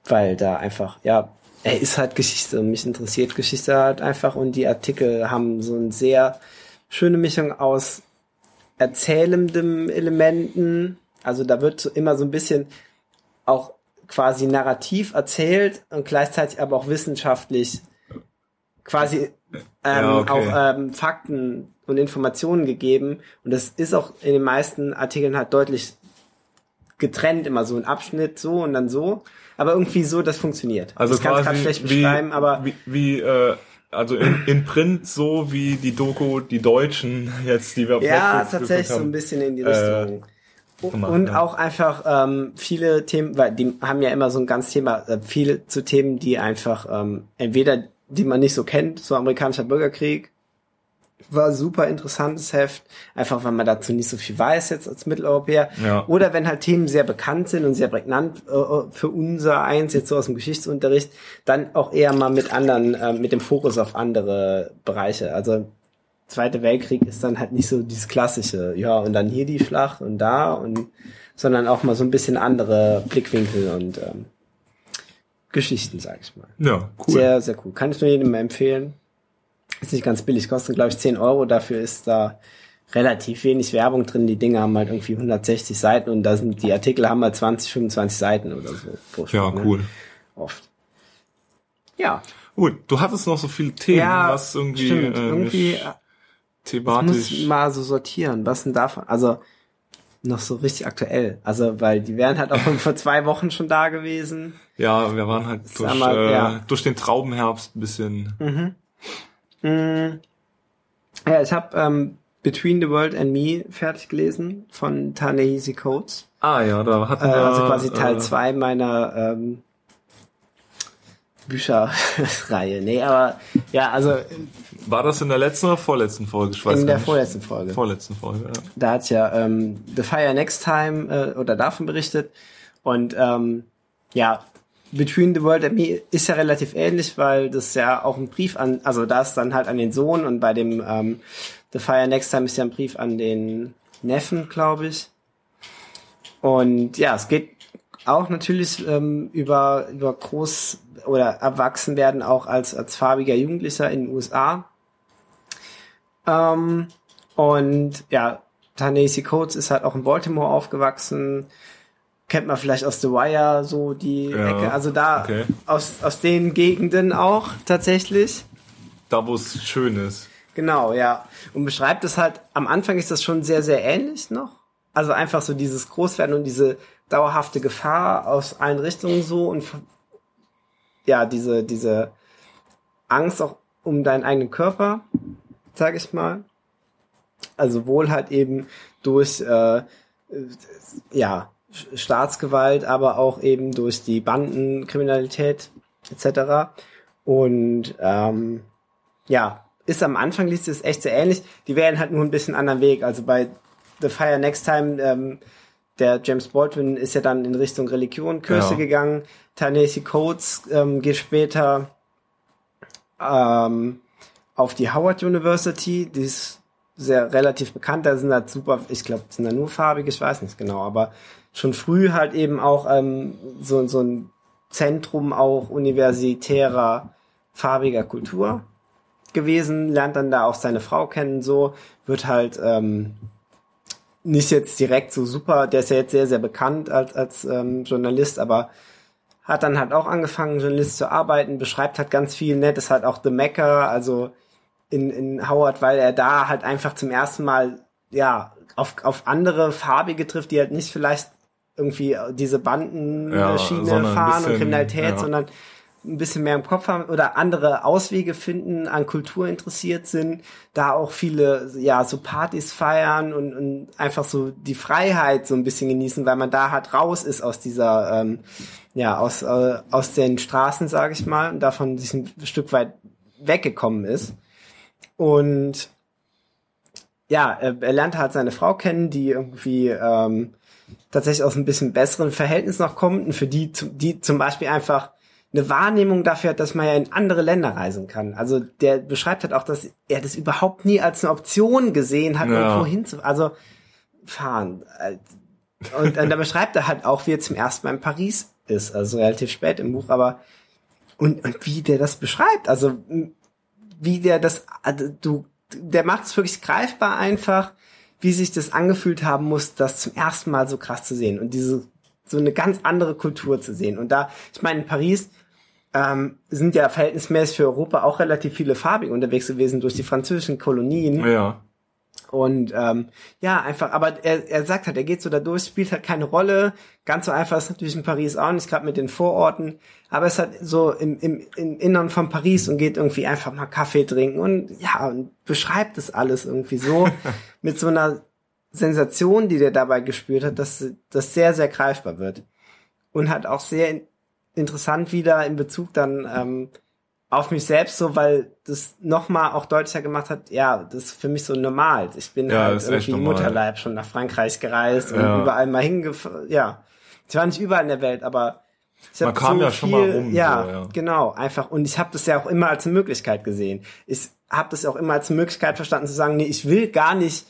weil da einfach, ja, er ist halt Geschichte und mich interessiert Geschichte halt einfach und die Artikel haben so eine sehr schöne Mischung aus erzählendem Elementen. Also da wird so immer so ein bisschen auch quasi narrativ erzählt und gleichzeitig aber auch wissenschaftlich quasi ähm, Ja, okay. auch ähm, Fakten und Informationen gegeben. Und das ist auch in den meisten Artikeln halt deutlich getrennt, immer so ein Abschnitt so und dann so. Aber irgendwie so, das funktioniert. Also ich kann es gerade schlecht wie, beschreiben, aber wie, wie äh, also in, in Print so wie die Doku, die Deutschen jetzt, die wir auf ja, tatsächlich geguckt so ein haben. bisschen in die äh, Richtung. Gemacht, und ja. auch einfach ähm, viele Themen, weil die haben ja immer so ein ganz Thema, äh, viele zu Themen, die einfach ähm, entweder die man nicht so kennt, so amerikanischer Bürgerkrieg, war super interessantes Heft, einfach weil man dazu nicht so viel weiß jetzt als Mitteleuropäer. Ja. Oder wenn halt Themen sehr bekannt sind und sehr prägnant äh, für unser eins, jetzt so aus dem Geschichtsunterricht, dann auch eher mal mit anderen, äh, mit dem Fokus auf andere Bereiche. Also Zweite Weltkrieg ist dann halt nicht so dieses klassische, ja, und dann hier die Schlacht und da und sondern auch mal so ein bisschen andere Blickwinkel und ähm, Geschichten, sag ich mal. Ja, cool. Sehr, sehr cool. Kann ich nur jedem empfehlen. Ist nicht ganz billig, kostet glaube ich 10 Euro. Dafür ist da relativ wenig Werbung drin. Die Dinge haben halt irgendwie 160 Seiten und da sind die Artikel haben halt 20, 25 Seiten oder so pro ja, ne? cool. Oft. Ja, Gut, du hattest noch so viele Themen, ja, was irgendwie, stimmt. äh, irgendwie äh, Ich thematisch. muss mal so sortieren, was denn davon, also noch so richtig aktuell. Also, weil die wären halt auch schon vor zwei Wochen schon da gewesen. Ja, wir waren halt durch, mal, äh, ja. durch den Traubenherbst ein bisschen. Mm. Ja, ich habe ähm, Between the World and Me fertig gelesen von Ta-Nehisi Coates. Ah ja, da hatten Äh, wir. also quasi Teil äh, zwei meiner ähm, Bücherreihe. Nee, aber ja, also War das in der letzten oder vorletzten Folge? Ich weiß in der nicht. vorletzten Folge. vorletzten Folge. Ja. da hat ja ähm, The Fire Next Time äh, oder davon berichtet und ähm, ja Between the World and Me ist ja relativ ähnlich, weil das ja auch ein Brief an, also da ist dann halt an den Sohn und bei dem ähm, The Fire Next Time ist ja ein Brief an den Neffen, glaube ich. Und ja, es geht auch natürlich ähm, über über groß oder erwachsen werden auch als als farbiger Jugendlicher in den USA. Ähm, und ja, Ta-Nehisi Coates ist halt auch in Baltimore aufgewachsen. Kennt man vielleicht aus The Wire so die Ja, Ecke. Also da okay. aus, aus den Gegenden auch tatsächlich. Da, wo es schön ist. Genau, ja. Und beschreibt es halt, am Anfang ist das schon sehr, sehr ähnlich noch. Also einfach so dieses Großwerden und diese dauerhafte Gefahr aus allen Richtungen so und ja, diese, diese Angst auch um deinen eigenen Körper, sag ich mal. Also wohl halt eben durch äh, ja, Staatsgewalt, aber auch eben durch die Bandenkriminalität etc. Und ähm, ja, ist am Anfang liest es echt sehr ähnlich. Die wählen halt nur ein bisschen anderen Weg. Also bei The Fire Next Time, ähm, der James Baldwin ist ja dann in Richtung Religion, Kirche Ja. gegangen. Ta-Nehisi Coates ähm, geht später ähm, auf die Howard University, die ist sehr relativ bekannt, da sind halt super, ich glaube, sind da nur farbige, ich weiß nicht genau, aber schon früh halt eben auch ähm, so, so ein Zentrum auch universitärer farbiger Kultur gewesen, lernt dann da auch seine Frau kennen, so, wird halt ähm, nicht jetzt direkt so super, der ist ja jetzt sehr, sehr bekannt als, als ähm, Journalist, aber hat dann halt auch angefangen, Journalist zu arbeiten, beschreibt halt ganz viel, nett, ist halt auch The Mecca, also in, in Howard, weil er da halt einfach zum ersten Mal, ja, auf, auf andere Farbige trifft, die halt nicht vielleicht irgendwie diese Ja, Bandenschiene ein fahren und Kriminalität, ja. sondern ein bisschen mehr im Kopf haben oder andere Auswege finden, an Kultur interessiert sind, da auch viele, ja, so Partys feiern und, und einfach so die Freiheit so ein bisschen genießen, weil man da halt raus ist aus dieser, ähm, ja, aus, äh, aus den Straßen, sage ich mal, und davon sich ein Stück weit weggekommen ist. Und ja, er, er lernt halt seine Frau kennen, die irgendwie ähm, tatsächlich aus ein bisschen besseren Verhältnis noch kommt und für die, die zum Beispiel einfach eine Wahrnehmung dafür hat, dass man ja in andere Länder reisen kann. Also der beschreibt halt auch, dass er das überhaupt nie als eine Option gesehen hat, Ja. irgendwo hinzu, also fahren. Und, und da beschreibt er halt auch, wie er zum ersten Mal in Paris ist, also relativ spät im Buch, aber und, und wie der das beschreibt, also wie der das, also du, der macht es wirklich greifbar einfach, wie sich das angefühlt haben muss, das zum ersten Mal so krass zu sehen und diese so eine ganz andere Kultur zu sehen. Und da, ich meine, in Paris ähm, sind ja verhältnismäßig für Europa auch relativ viele Farbige unterwegs gewesen durch die französischen Kolonien. Ja. Und ähm, ja, einfach, aber er, er sagt halt, er geht so da durch, spielt halt keine Rolle. Ganz so einfach ist natürlich in Paris auch nicht, gerade mit den Vororten. Aber es hat so im, im, im Innern von Paris und geht irgendwie einfach mal Kaffee trinken und ja, und beschreibt das alles irgendwie so mit so einer Sensation, die der dabei gespürt hat, dass das sehr, sehr greifbar wird. Und hat auch sehr interessant wieder in Bezug dann ähm, auf mich selbst so, weil das nochmal auch deutlicher gemacht hat, ja, das ist für mich so normal. Ich bin Ja, halt irgendwie normal. Mutterleib schon nach Frankreich gereist und Ja. überall mal hingefahren. Ja, ich war nicht überall in der Welt, aber ich Man kam ja schon mal rum, Ja, so, ja. genau, einfach. Und ich habe das ja auch immer als eine Möglichkeit gesehen. Ich habe das auch immer als eine Möglichkeit verstanden zu sagen, nee, ich will gar nicht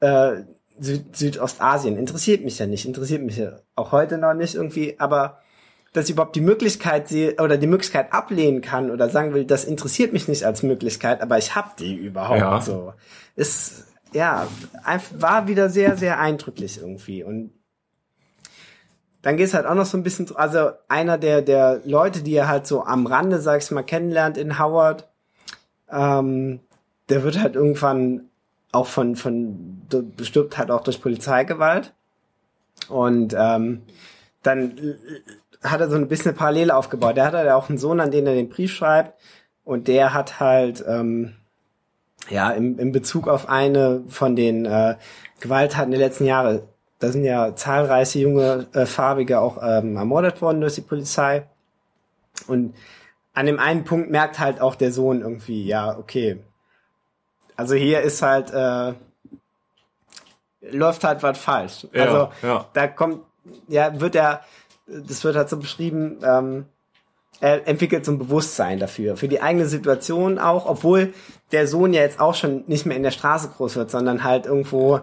äh, Süd Südostasien. Interessiert mich ja nicht, interessiert mich ja auch heute noch nicht irgendwie, aber dass ich überhaupt die Möglichkeit sehe oder die Möglichkeit ablehnen kann oder sagen will, das interessiert mich nicht als Möglichkeit, aber ich habe die überhaupt Ja. so. Ist ja war wieder sehr sehr eindrücklich irgendwie und dann geht's halt auch noch so ein bisschen, also einer der der Leute, die er halt so am Rande, sag ich mal, kennenlernt in Howard, ähm, der wird halt irgendwann auch von von bestimmt halt auch durch Polizeigewalt und ähm, dann hat er so ein bisschen eine Parallele aufgebaut. Der hat halt auch einen Sohn, an den er den Brief schreibt und der hat halt ähm, ja im, im Bezug auf eine von den äh, Gewalttaten der letzten Jahre, da sind ja zahlreiche junge äh, Farbige auch ähm, ermordet worden durch die Polizei und an dem einen Punkt merkt halt auch der Sohn irgendwie, ja, okay. Also hier ist halt, äh, läuft halt was falsch. Ja, also ja. da kommt, ja, wird er, das wird halt so beschrieben, ähm, er entwickelt so ein Bewusstsein dafür, für die eigene Situation auch, obwohl der Sohn ja jetzt auch schon nicht mehr in der Straße groß wird, sondern halt irgendwo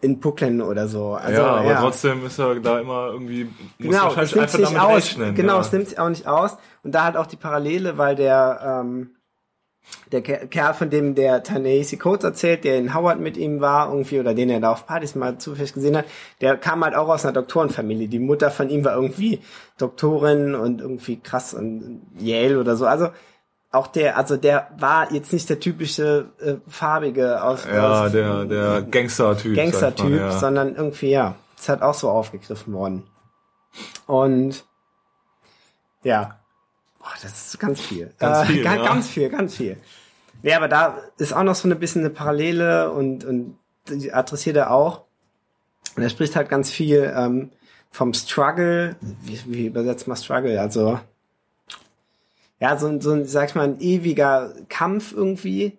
in Brooklyn oder so. Also, ja, aber trotzdem ist er da immer irgendwie, Genau, es wahrscheinlich nimmt einfach damit aus. rechnen. genau, ja. es nimmt sich auch nicht aus. Und da halt auch die Parallele, weil der, ähm, der Ke- Kerl, von dem der Tanesi Coates erzählt, der in Howard mit ihm war, irgendwie, oder den er da auf Partys mal zufällig gesehen hat, der kam halt auch aus einer Doktorenfamilie. Die Mutter von ihm war irgendwie Doktorin und irgendwie krass und Yale oder so. Also, auch der, also der war jetzt nicht der typische äh, farbige aus, Ja, aus der, der Gangster-Typ. Gangster-Typ, mal, ja. sondern irgendwie, ja, ist halt auch so aufgegriffen worden. Und ja, boah, das ist ganz viel. Ganz viel, ga- ja. ganz viel, ganz viel. Ja, aber da ist auch noch so ein bisschen eine Parallele und, und die adressiert er auch. Und er spricht halt ganz viel ähm, vom Struggle. Wie, wie übersetzt man Struggle? Also ja, so, ein- so ein, sag ich mal, ein ewiger Kampf irgendwie,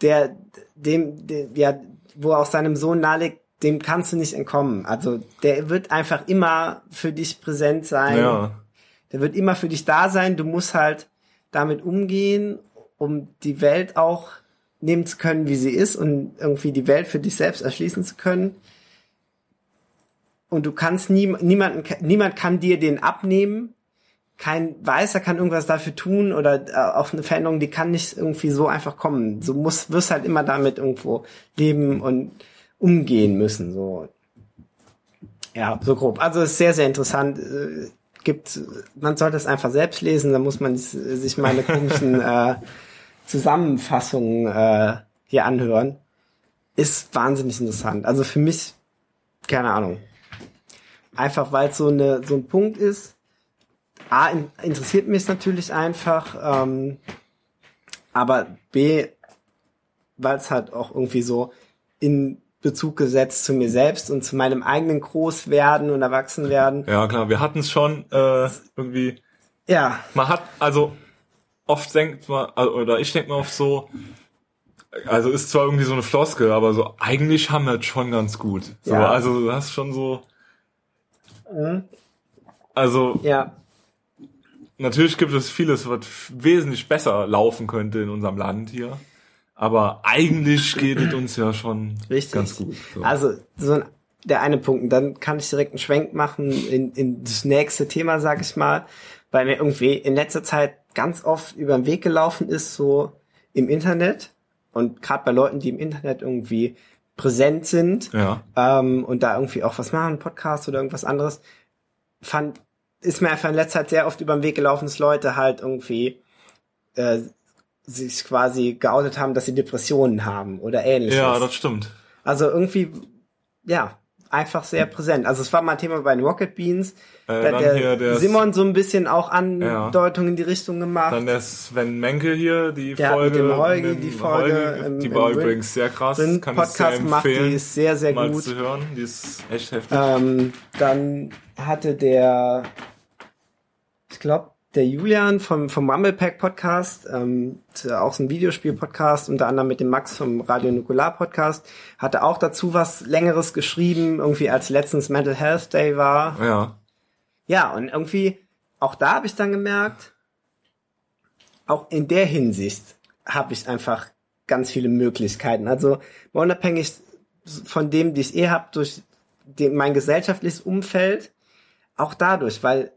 der, dem, dem ja, wo auch seinem Sohn nahelegt, dem kannst du nicht entkommen. Also der wird einfach immer für dich präsent sein. Ja, Der wird immer für dich da sein. Du musst halt damit umgehen, um die Welt auch nehmen zu können, wie sie ist und irgendwie die Welt für dich selbst erschließen zu können. Und du kannst nie, niemanden, niemand kann dir den abnehmen. Kein Weißer kann irgendwas dafür tun oder äh, auch eine Veränderung, die kann nicht irgendwie so einfach kommen. Du musst, wirst halt immer damit irgendwo leben und umgehen müssen, so. Ja, so grob. Also ist sehr, sehr interessant. Gibt, man sollte es einfach selbst lesen, da muss man sich meine komischen äh, Zusammenfassungen äh, hier anhören. Ist wahnsinnig interessant. Also für mich, keine Ahnung. Einfach weil es so, eine, so ein Punkt ist. A, in, interessiert mich natürlich einfach, ähm, aber B, weil es halt auch irgendwie so in Bezug gesetzt zu mir selbst und zu meinem eigenen Großwerden und Erwachsenwerden. ja klar, wir hatten es schon äh, irgendwie, Ja, man hat, also oft denkt man, also, oder ich denke mir oft so, also ist zwar irgendwie so eine Floskel, aber so eigentlich haben wir es schon ganz gut. So, Ja. also du hast schon so, also ja, natürlich gibt es vieles, was wesentlich besser laufen könnte in unserem Land hier. Aber eigentlich geht es uns ja schon Richtig. ganz gut. So. Also so ein der eine Punkt. Und dann kann ich direkt einen Schwenk machen in, in das nächste Thema, sag ich mal, weil mir irgendwie in letzter Zeit ganz oft über den Weg gelaufen ist, so im Internet und gerade bei Leuten, die im Internet irgendwie präsent sind Ja. ähm, und da irgendwie auch was machen, Podcast oder irgendwas anderes, fand, ist mir einfach in letzter Zeit sehr oft über den Weg gelaufen, dass Leute halt irgendwie äh, sich quasi geoutet haben, dass sie Depressionen haben oder ähnliches. Ja, das stimmt. also irgendwie, ja, einfach sehr präsent. Also es war mal ein Thema bei den Rocket Beans. Äh, da hat hier der- Simon so ein bisschen auch Andeutungen in die Richtung gemacht. Dann der Sven Menke hier, die Der Folge. mit dem Holgi mit dem die Folge Holgi, im- die im war übrigens sehr krass. Rin kann ich Podcast gemacht, die ist sehr, sehr mal gut. zu hören. Die ist echt heftig. Ähm, dann hatte der, ich glaube, der Julian vom, vom Rumblepack Podcast, ähm, auch so ein Videospiel-Podcast, unter anderem mit dem Max vom Radio Nukular Podcast, hatte auch dazu was Längeres geschrieben, irgendwie als letztens Mental Health Day war. ja. Ja, und irgendwie, auch da habe ich dann gemerkt, auch in der Hinsicht habe ich einfach ganz viele Möglichkeiten. Also unabhängig von dem, die ich eh habe, durch den, mein gesellschaftliches Umfeld, auch dadurch, weil,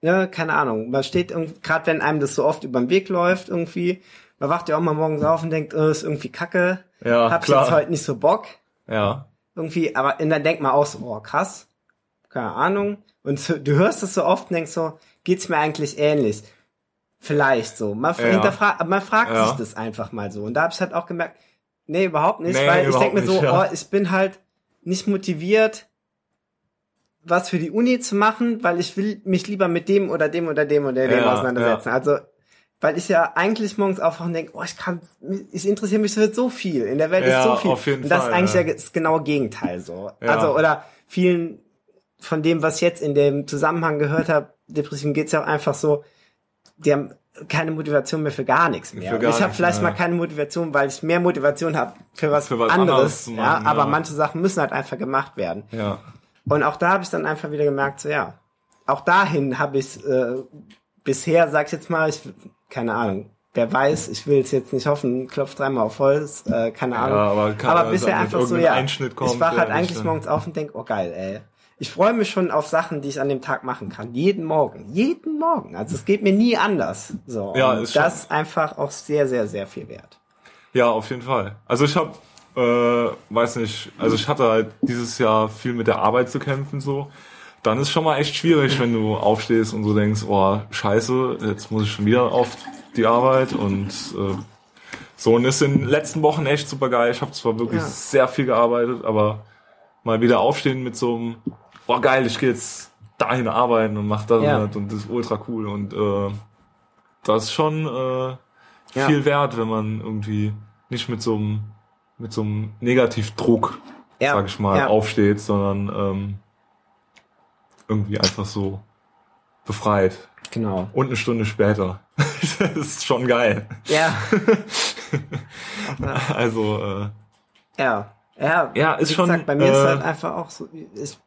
ne, keine Ahnung, man steht, gerade wenn einem das so oft über den Weg läuft irgendwie, man wacht ja auch mal morgens auf und denkt, oh, ist irgendwie kacke, Ja, hab ich klar. jetzt heute nicht so Bock Ja. irgendwie, aber dann denkt man auch so, oh krass, keine Ahnung. Und du hörst es so oft und denkst so, geht's mir eigentlich ähnlich? Vielleicht so. Man, Ja. hinterfragt, man fragt Ja. sich das einfach mal so. Und da habe ich halt auch gemerkt, nee, überhaupt nicht, Nee, weil ich überhaupt denke mir so, nicht, ja. oh, ich bin halt nicht motiviert, was für die Uni zu machen, weil ich will mich lieber mit dem oder dem oder dem oder dem Ja, auseinandersetzen. Also, weil ich ja eigentlich morgens aufwache und denke, oh, ich kann, ich interessiere mich für so viel. In der Welt Ja, ist so viel. auf jeden und das Fall, ist eigentlich ja. ja das genaue Gegenteil so. Ja. Also, oder vielen von dem, was ich jetzt in dem Zusammenhang gehört habe, Depression geht's ja auch einfach so, die haben keine Motivation mehr für gar nichts mehr. Gar ich habe vielleicht mal keine Motivation, weil ich mehr Motivation habe für was, Für was anderes anderes. zu ja, machen, aber ja. manche Sachen müssen halt einfach gemacht werden. Ja. Und auch da habe ich dann einfach wieder gemerkt, so ja, auch dahin habe ich äh, bisher, sag ich jetzt mal, ich keine Ahnung, wer weiß, ich will es jetzt nicht hoffen, klopf dreimal auf Holz, äh, keine Ahnung. aber kann- aber bisher einfach so, ja. Kommt, ich wach halt ja, eigentlich morgens auf und denk, oh geil, ey. Ich freue mich schon auf Sachen, die ich an dem Tag machen kann. Jeden Morgen. Jeden Morgen. Also es geht mir nie anders. So. Ja, ist schon- das ist einfach auch sehr, sehr, sehr viel wert. Ja, auf jeden Fall. Also ich habe, äh, weiß nicht, also ich hatte halt dieses Jahr viel mit der Arbeit zu kämpfen so. Dann ist schon mal echt schwierig, wenn du aufstehst und so denkst, oh scheiße, jetzt muss ich schon wieder auf die Arbeit und äh, so. Und ist in den letzten Wochen echt super geil. Ich habe zwar wirklich Ja. sehr viel gearbeitet, aber mal wieder aufstehen mit so einem, oh geil, ich gehe jetzt dahin arbeiten und mach das Ja. und das und das ist ultra cool und äh, das ist schon äh, Ja. viel wert, wenn man irgendwie nicht mit so einem mit so einem Negativdruck, Ja, sag ich mal, ja. aufsteht, sondern ähm, irgendwie einfach so befreit. Genau. Und eine Stunde später. das ist schon geil. Ja. Also, äh, Ja. Ja, Ja, ist schon, Gesagt, bei mir ist äh, halt einfach auch so, ich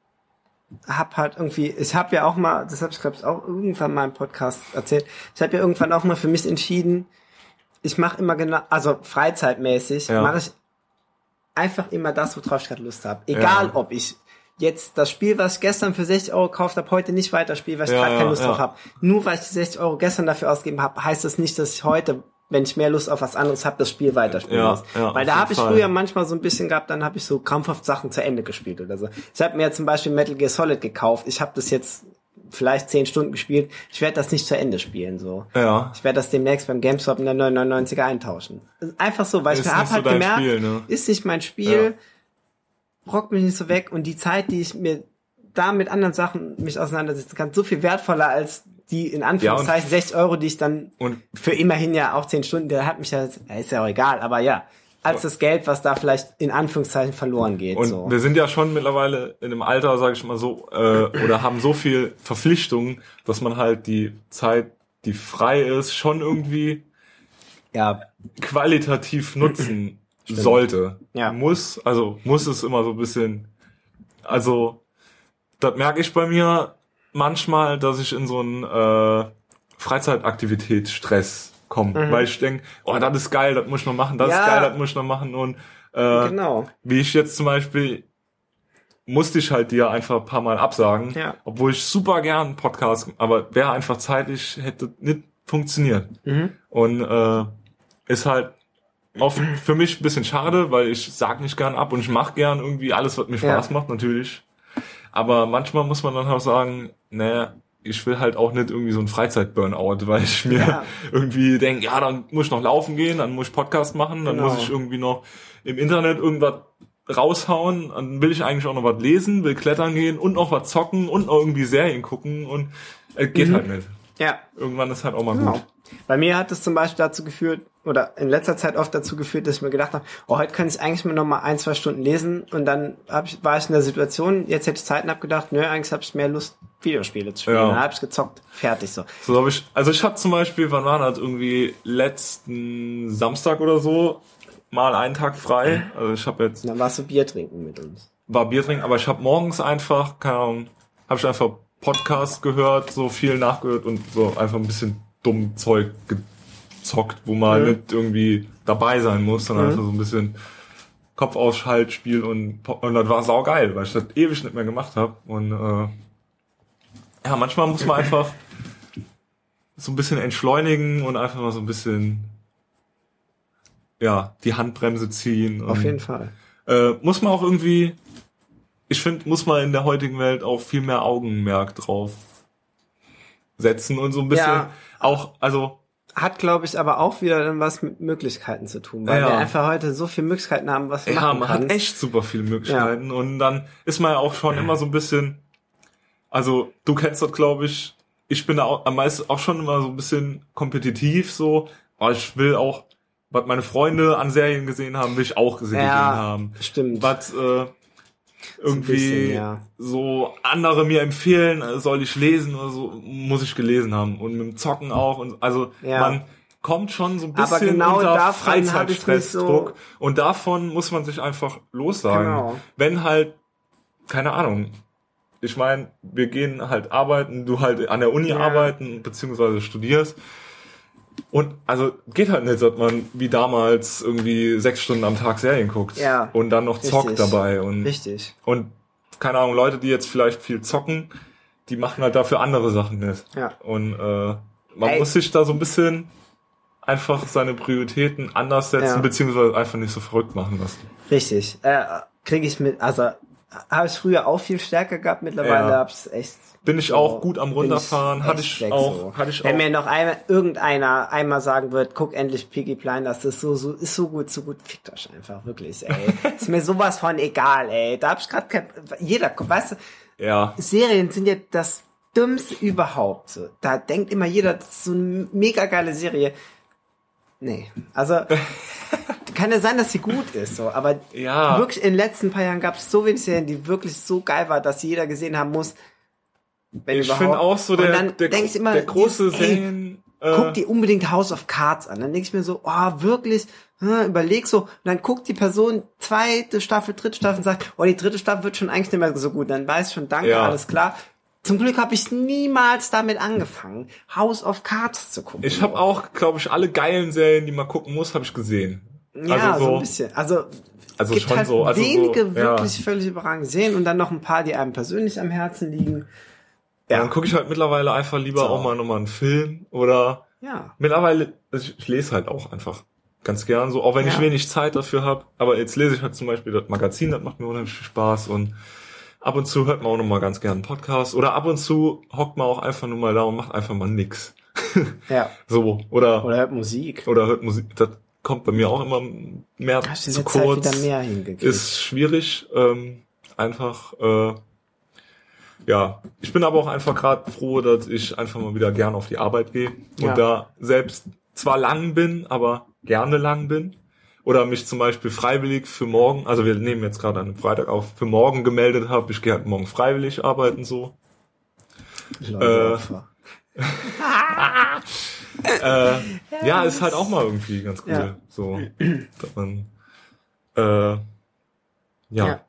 hab halt irgendwie, ich habe ja auch mal, das habe ich glaube ich auch irgendwann mal im Podcast erzählt, ich habe ja irgendwann auch mal für mich entschieden, ich mache immer genau, also freizeitmäßig, Ja. mache ich einfach immer das, worauf ich gerade Lust habe. Egal, Ja. ob ich jetzt das Spiel, was ich gestern für 60 Euro gekauft habe, heute nicht weiterspiele, weil ich Ja, gerade keine Lust ja. drauf habe. Nur weil ich die 60 Euro gestern dafür ausgegeben habe, heißt das nicht, dass ich heute, wenn ich mehr Lust auf was anderes habe, das Spiel weiterspielen Ja, muss. ja, weil da habe ich Fall. früher manchmal so ein bisschen gehabt, dann habe ich so krampfhaft Sachen zu Ende gespielt oder so. Ich habe mir zum Beispiel Metal Gear Solid gekauft. Ich habe das jetzt vielleicht 10 Stunden gespielt. Ich werde das nicht zu Ende spielen so. ja. Ich werde das demnächst beim GameStop in der 999er eintauschen. Einfach so, weil Ist ich habe nicht so halt gemerkt, Spiel, ne? ist nicht mein Spiel, rockt mich nicht so weg und die Zeit, die ich mir da mit anderen Sachen mich auseinandersetzen kann, so viel wertvoller als die in Anführungszeichen 60 Euro, die ich dann Und- für immerhin ja auch 10 Stunden, der hat mich ja, ja, ist ja auch egal, aber ja, als das Geld, was da vielleicht in Anführungszeichen verloren geht. Und so. wir sind ja schon mittlerweile in einem Alter, sage ich mal so, äh, oder haben so viel Verpflichtungen, dass man halt die Zeit, die frei ist, schon irgendwie Ja, qualitativ nutzen sollte. Ja. Muss, also muss es immer so ein bisschen, also das merke ich bei mir manchmal, dass ich in so einen äh, Freizeitaktivitätsstress komme, weil ich denke, oh, das ist geil, das muss ich noch machen, das Mhm. Ja. ist geil, das muss ich noch machen und äh, genau. wie ich jetzt zum Beispiel musste ich halt dir einfach ein paar Mal absagen, Ja. obwohl ich super gern einen Podcast, aber wäre einfach zeitlich, hätte nicht funktioniert. Mhm. Und äh, ist halt oft für mich ein bisschen schade, weil ich sag nicht gern ab und ich mache gern irgendwie alles, was mir Spaß Ja. macht, natürlich. Aber manchmal muss man dann auch sagen, naja, ich will halt auch nicht irgendwie so ein Freizeit-Burnout, weil ich mir Ja. irgendwie denke, ja, dann muss ich noch laufen gehen, dann muss ich Podcast machen, dann Genau. muss ich irgendwie noch im Internet irgendwas raushauen, dann will ich eigentlich auch noch was lesen, will klettern gehen und noch was zocken und noch irgendwie Serien gucken und es geht Mhm. halt nicht. Ja, Irgendwann ist halt auch mal Genau. gut. Bei mir hat es zum Beispiel dazu geführt, oder in letzter Zeit oft dazu geführt, dass ich mir gedacht habe, oh, heute könnte ich eigentlich mal noch mal ein, zwei Stunden lesen und dann hab ich, war ich in der Situation, jetzt hätte ich Zeit und hab gedacht, nö, eigentlich habe ich mehr Lust, Videospiele zu spielen. Ja. Dann habe ich gezockt, fertig so. So habe ich, also ich hatte zum Beispiel, wann war das irgendwie letzten Samstag oder so mal einen Tag frei. Also ich habe jetzt Und dann warst du Bier trinken mit uns. war Bier trinken, aber ich habe morgens einfach, keine Ahnung, habe ich einfach Podcast gehört, so viel nachgehört und so einfach ein bisschen dumm Zeug gezockt, wo man Mhm. nicht irgendwie dabei sein muss, sondern einfach so ein bisschen Kopfausschaltspiel und, Po- und das war saugeil, weil ich das ewig nicht mehr gemacht habe. Und äh, ja, manchmal muss man einfach so ein bisschen entschleunigen und einfach mal so ein bisschen ja, die Handbremse ziehen. Auf und- jeden Fall. äh, muss man auch irgendwie, ich finde, muss man in der heutigen Welt auch viel mehr Augenmerk drauf setzen und so ein bisschen Ja. auch, also Hat, glaube ich, aber auch wieder dann was mit Möglichkeiten zu tun, weil Ja. wir einfach heute so viele Möglichkeiten haben, was du ja, machen man kannst. hat echt super viele Möglichkeiten und dann ist man ja auch schon immer so ein bisschen, also du kennst das, glaube ich, ich bin da auch, am meisten auch schon immer so ein bisschen kompetitiv so, aber ich will auch, was meine Freunde an Serien gesehen haben, will ich auch gesehen Ja. haben. Stimmt. was äh, irgendwie bisschen, ja. so andere mir empfehlen, äh, soll ich lesen oder so, muss ich gelesen haben. Und mit dem Zocken auch. Und also Ja. man kommt schon so ein Aber bisschen genau unter Freizeitstressdruck. so- Und davon muss man sich einfach lossagen. Genau. Wenn halt, keine Ahnung, ich meine, wir gehen halt arbeiten, du halt an der Uni Ja. arbeiten, beziehungsweise studierst. Und also geht halt nicht, dass man wie damals irgendwie sechs Stunden am Tag Serien guckt Ja. und dann noch zockt Richtig. dabei und Richtig. und keine Ahnung Leute, die jetzt vielleicht viel zocken, die machen halt dafür andere Sachen nicht. Ja. Und äh, man Ey. muss sich da so ein bisschen einfach seine Prioritäten anders setzen Ja. beziehungsweise einfach nicht so verrückt machen lassen. Richtig. Äh, Kriege ich mit, also habe ich früher auch viel stärker gehabt, mittlerweile Ja. habe ich echt. Bin ich so- auch gut am runterfahren, hatte ich auch, so. hatte ich Wenn auch. mir noch einmal irgendeiner einmal sagen wird, guck endlich Piggy Blinders, das ist so, so, ist so gut, so gut, fickt euch einfach, wirklich, ey. ist mir sowas von egal, ey. Da hab ich grad kein, jeder, weißt du, Ja, Serien sind ja das Dümmste überhaupt. So. Da denkt immer jeder, das ist so eine mega geile Serie. Nee, also kann ja sein, dass sie gut ist, so, aber Ja. wirklich in den letzten paar Jahren gab es so wenig Serien, die wirklich so geil war, dass jeder gesehen haben muss. Wenn ich finde auch so der, der, ich immer, der große Serien. Äh, guck dir unbedingt House of Cards an. Dann denke ich mir so, oh, wirklich, hm, überleg so. Und dann guckt die Person zweite Staffel, dritte Staffel und sagt, oh, die dritte Staffel wird schon eigentlich nicht mehr so gut. Dann weiß ich schon, danke, Ja. alles klar. Zum Glück habe ich niemals damit angefangen, House of Cards zu gucken. ich habe auch, glaube ich, alle geilen Serien, die man gucken muss, habe ich gesehen. ja, also so so, ein bisschen. Also, Also gibt schon halt so, also so, wenige ja. wirklich völlig überragend sehen und dann noch ein paar, die einem persönlich am Herzen liegen. Ja. Ja, Dann gucke ich halt mittlerweile einfach lieber So. auch mal nochmal einen Film oder ja, mittlerweile, also ich, ich lese halt auch einfach ganz gern so, auch wenn ich Ja. wenig Zeit dafür habe. Aber jetzt lese ich halt zum Beispiel das Magazin, das macht mir unheimlich viel Spaß und ab und zu hört man auch nochmal ganz gern einen Podcast oder ab und zu hockt man auch einfach nur mal da und macht einfach mal nix. ja. So, oder, Oder hört Musik. oder hört Musik, das kommt bei mir auch immer mehr Hast zu der Zeit kurz. wieder mehr hingekriegt. Ist schwierig, ähm, einfach, äh, ja, ich bin aber auch einfach gerade froh, dass ich einfach mal wieder gern auf die Arbeit gehe und Ja. da selbst zwar lang bin, aber gerne lang bin. Oder mich zum Beispiel freiwillig für morgen, also wir nehmen jetzt gerade an einem Freitag auf, für morgen gemeldet habe, ich gehe halt morgen freiwillig arbeiten so. Äh. Äh, ja, ist halt auch mal irgendwie ganz cool. Ja. So, dass man äh, ja. Ja.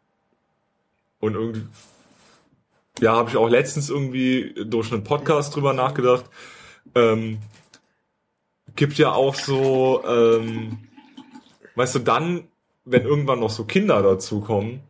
Und irgendwie ja, habe ich auch letztens irgendwie durch einen Podcast drüber nachgedacht. Ähm, gibt ja auch so, ähm, weißt du, dann, wenn irgendwann noch so Kinder dazukommen,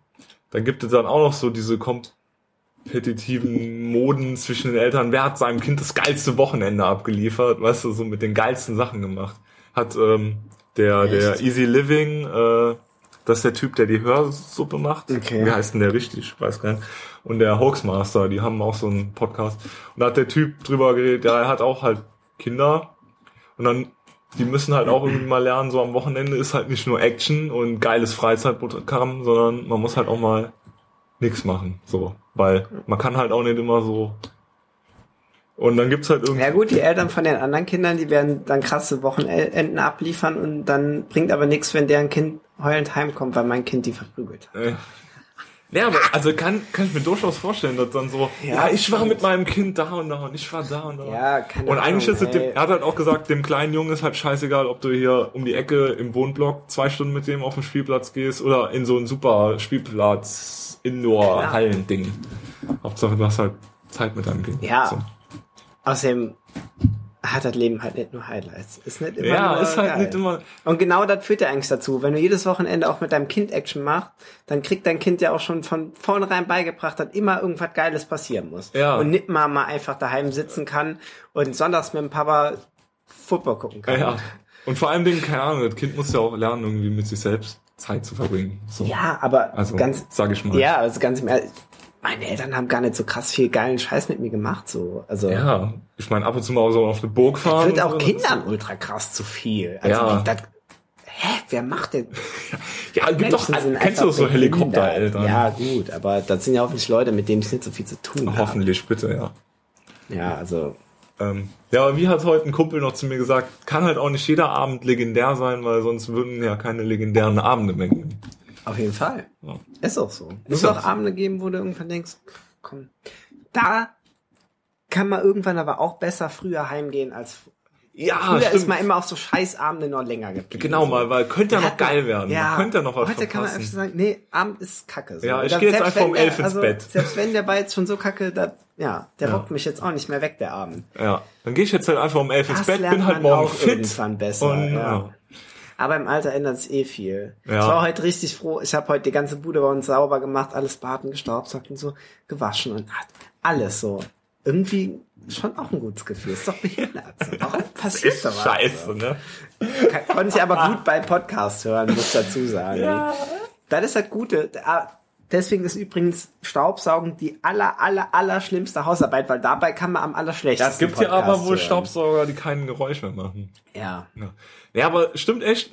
dann gibt es dann auch noch so diese kompetitiven Moden zwischen den Eltern. Wer hat seinem Kind das geilste Wochenende abgeliefert? Weißt du, so mit den geilsten Sachen gemacht. Hat ähm, der, der? Easy Living, äh, das ist der Typ, der die Hörsuppe macht. Okay. Wie heißt denn der richtig? Ich weiß gar nicht. Und der Hoaxmaster, die haben auch so einen Podcast. Und da hat der Typ drüber geredet, ja, er hat auch halt Kinder. Und dann, die müssen halt auch irgendwie mal lernen, so am Wochenende ist halt nicht nur Action und geiles Freizeitprogramm, sondern man muss halt auch mal nichts machen. So. Weil man kann halt auch nicht immer so. Und dann gibt's halt irgendwie. Ja gut, die Eltern von den anderen Kindern, die werden dann krasse Wochenenden abliefern und dann bringt aber nichts, wenn deren Kind heulend heimkommt, weil mein Kind die verprügelt hat. Ja, aber also kann, kann ich mir durchaus vorstellen, dass dann so, Ja, ja, ich war mit meinem Kind da und da und ich war da und da. Ja, keine Und eigentlich Ahnung, ist es dem, er hat halt auch gesagt, dem kleinen Jungen ist halt scheißegal, ob du hier um die Ecke im Wohnblock zwei Stunden mit dem auf den Spielplatz gehst oder in so ein super Spielplatz, Indoor-Hallen-Ding. Hauptsache du hast halt Zeit mit deinem Kind. Ja. So. Außerdem hat das Leben halt nicht nur Highlights. Ist nicht immer Ja, nur ist halt geil. nicht immer, Und genau das führt ja eigentlich dazu. Wenn du jedes Wochenende auch mit deinem Kind Action machst, dann kriegt dein Kind ja auch schon von vornherein beigebracht, dass immer irgendwas Geiles passieren muss. Ja. Und nicht mal mal einfach daheim sitzen kann und sonntags mit dem Papa Football gucken kann. ja. Und vor allem Dingen, keine Ahnung, das Kind muss ja auch lernen, irgendwie mit sich selbst Zeit zu verbringen. So. Ja, aber Also, ganz, sag ich mal. ja, also ganz im Ernst, meine Eltern haben gar nicht so krass viel geilen Scheiß mit mir gemacht, so. Also, Ja, ich meine, ab und zu mal so auf eine Burg fahren. wird und auch so, das Kindern ultra krass zu viel. Also, Ja. das, hä, wer macht denn? Ja, gibt doch, sind kennst du so. Helikoptereltern? Ja, gut, aber das sind ja hoffentlich Leute, mit denen ich nicht so viel zu tun habe. Hoffentlich, bitte, ja. Ja, also, Ähm, ja, aber wie hat heute ein Kumpel noch zu mir gesagt, kann halt auch nicht jeder Abend legendär sein, weil sonst würden ja keine legendären Abende mehr geben. Auf jeden Fall. Ja. Ist auch so. Es wird auch so. Abende geben, wo du irgendwann denkst, komm, da kann man irgendwann aber auch besser früher heimgehen als Ja, früher stimmt. ist man immer auf so Scheißabende noch länger geblieben. genau mal, weil könnte ja noch man- geil werden. Ja, Könnte ja noch was Heute kann man verpassen. einfach sagen, nee, Abend ist kacke. So. Ja, ich Oder geh jetzt einfach um elf ins Bett. Selbst wenn der war jetzt schon so kacke, da, ja, der Ja. rockt mich jetzt auch nicht mehr weg, der Abend. Ja, dann gehe ich jetzt halt einfach um elf ins Das Bett, lernt bin halt man morgen fit. irgendwann besser, Und, ja. ja. Aber im Alter ändert sich eh viel. Ja. Ich war heute richtig froh. Ich habe heute die ganze Bude bei uns sauber gemacht, alles baden, gestaubsaugt und so, gewaschen und hat alles so. Irgendwie schon auch ein gutes Gefühl. Ist doch behindert. So. Warum passiert Ist sowas? scheiße, ne? Kann- Konnte ich aber gut beim Podcast hören, muss dazu sagen. Das ist das Gute. Deswegen ist übrigens Staubsaugen die aller, aller, aller schlimmste Hausarbeit, weil dabei kann man am allerschlechtesten Es gibt ja aber wohl. Staubsauger, die kein Geräusch mehr machen. Ja. Ja. ja, aber stimmt echt.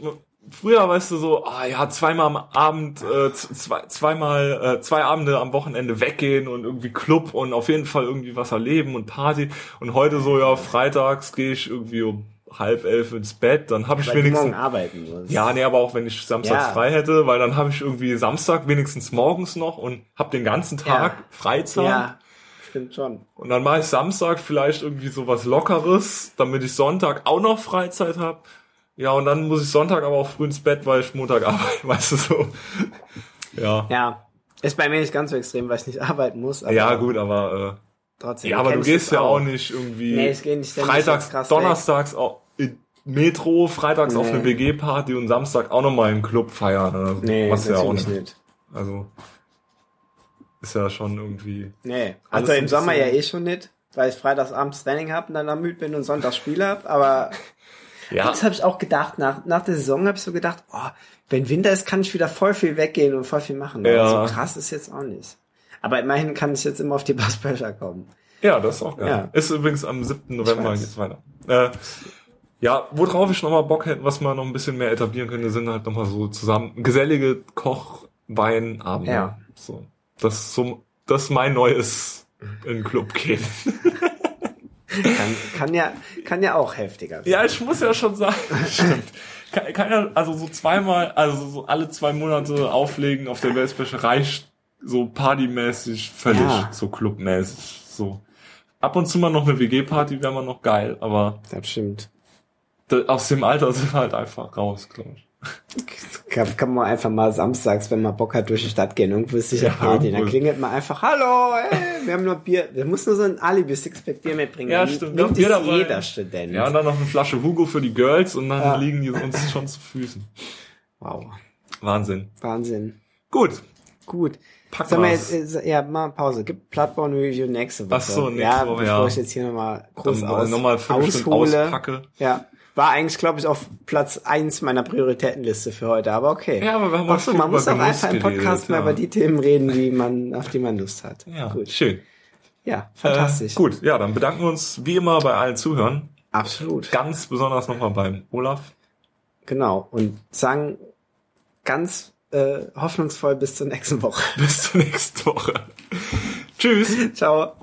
Früher, weißt du, so, ah ja, zweimal am Abend, äh, zwei, zweimal, äh, zwei Abende am Wochenende weggehen und irgendwie Club und auf jeden Fall irgendwie was erleben und Party. Und heute so, ja, freitags gehe ich irgendwie um halb elf ins Bett, dann habe ich wenigstens. morgen arbeiten musst. Ja, nee, aber auch wenn ich samstags Ja. frei hätte, weil dann habe ich irgendwie Samstag wenigstens morgens noch und habe den ganzen Tag Ja. Freizeit. Ja, stimmt schon. Und dann mache ich Samstag vielleicht irgendwie so was Lockeres, damit ich Sonntag auch noch Freizeit habe. Ja, und dann muss ich Sonntag aber auch früh ins Bett, weil ich Montag arbeite, weißt du so. Ja. Ja. Ist bei mir nicht ganz so extrem, weil ich nicht arbeiten muss. Ja, gut, aber Trotzdem. ja, aber du gehst ja auch nicht irgendwie Nee, ich geh nicht freitags, krass donnerstags auch in Metro, freitags auf Nee. eine BG-Party und Samstag auch nochmal im Club feiern. Oder so. Nee, Was ja auch natürlich nicht. nicht. Also ist ja schon irgendwie. Nee. Also im Sommer ja eh schon nicht, weil ich freitags abends Training hab und dann am müde bin und sonntags Spiel hab, aber Ja, das habe ich auch gedacht, nach, nach der Saison habe ich so gedacht, oh, wenn Winter ist, kann ich wieder voll viel weggehen und voll viel machen. Ja. so krass ist jetzt auch nicht. Aber immerhin kann ich jetzt immer auf die Basspressure kommen. Ja, das ist auch geil. Ja. Ist übrigens am 7. November geht's weiter. Äh, ja, worauf ich nochmal Bock hätte, was man noch ein bisschen mehr etablieren könnte, sind halt nochmal so zusammen gesellige Koch-Weinabende. Ja. So. Das ist so, das ist mein neues in Club gehen. Kann, kann ja, kann ja auch heftiger werden. ja, ich muss ja schon sagen, stimmt. Kann, kann ja, also so zweimal, also so alle zwei Monate auflegen auf der Weltspecial reicht so partymäßig völlig, Ja. so clubmäßig, so. Ab und zu mal noch eine WG-Party wäre mal noch geil, aber Das stimmt. aus dem Alter sind wir halt einfach raus, glaube ich. Kann, kann man einfach mal samstags, wenn man Bock hat, durch die Stadt gehen. Irgendwo ist sicher Ja, Party. Dann klingelt man einfach, hallo, ey, wir haben noch Bier. Der muss nur so ein Alibi-Sixpack Bier mitbringen. Ja, stimmt. Nimmt Bier dabei. jeder Student. Ja, und dann noch eine Flasche Hugo für die Girls und dann Ja. liegen die uns schon zu Füßen. wow. Wahnsinn. Wahnsinn. Gut. gut. Pack Sag mal, jetzt, ja, mal Pause. Gib Bloodborne Review nächste Woche. Ach so, nächste ja, Woche, bevor ja. ich jetzt hier nochmal groß Dann aus, fünf Stunden aushole. auspacke. Ja. War eigentlich, glaube ich, auf Platz eins meiner Prioritätenliste für heute, aber okay. Ja, aber wir haben auch so, man muss auch einfach im Podcast geredet, mal ja. über die Themen reden, die man, auf die man Lust hat. Ja, Gut. schön. Ja, fantastisch. Äh, gut, ja, dann bedanken wir uns wie immer bei allen Zuhören. Absolut. Ganz besonders nochmal beim Olaf. Genau. Und sagen ganz äh, hoffnungsvoll bis zur nächsten Woche. Bis zur nächsten Woche. Tschüss. Ciao.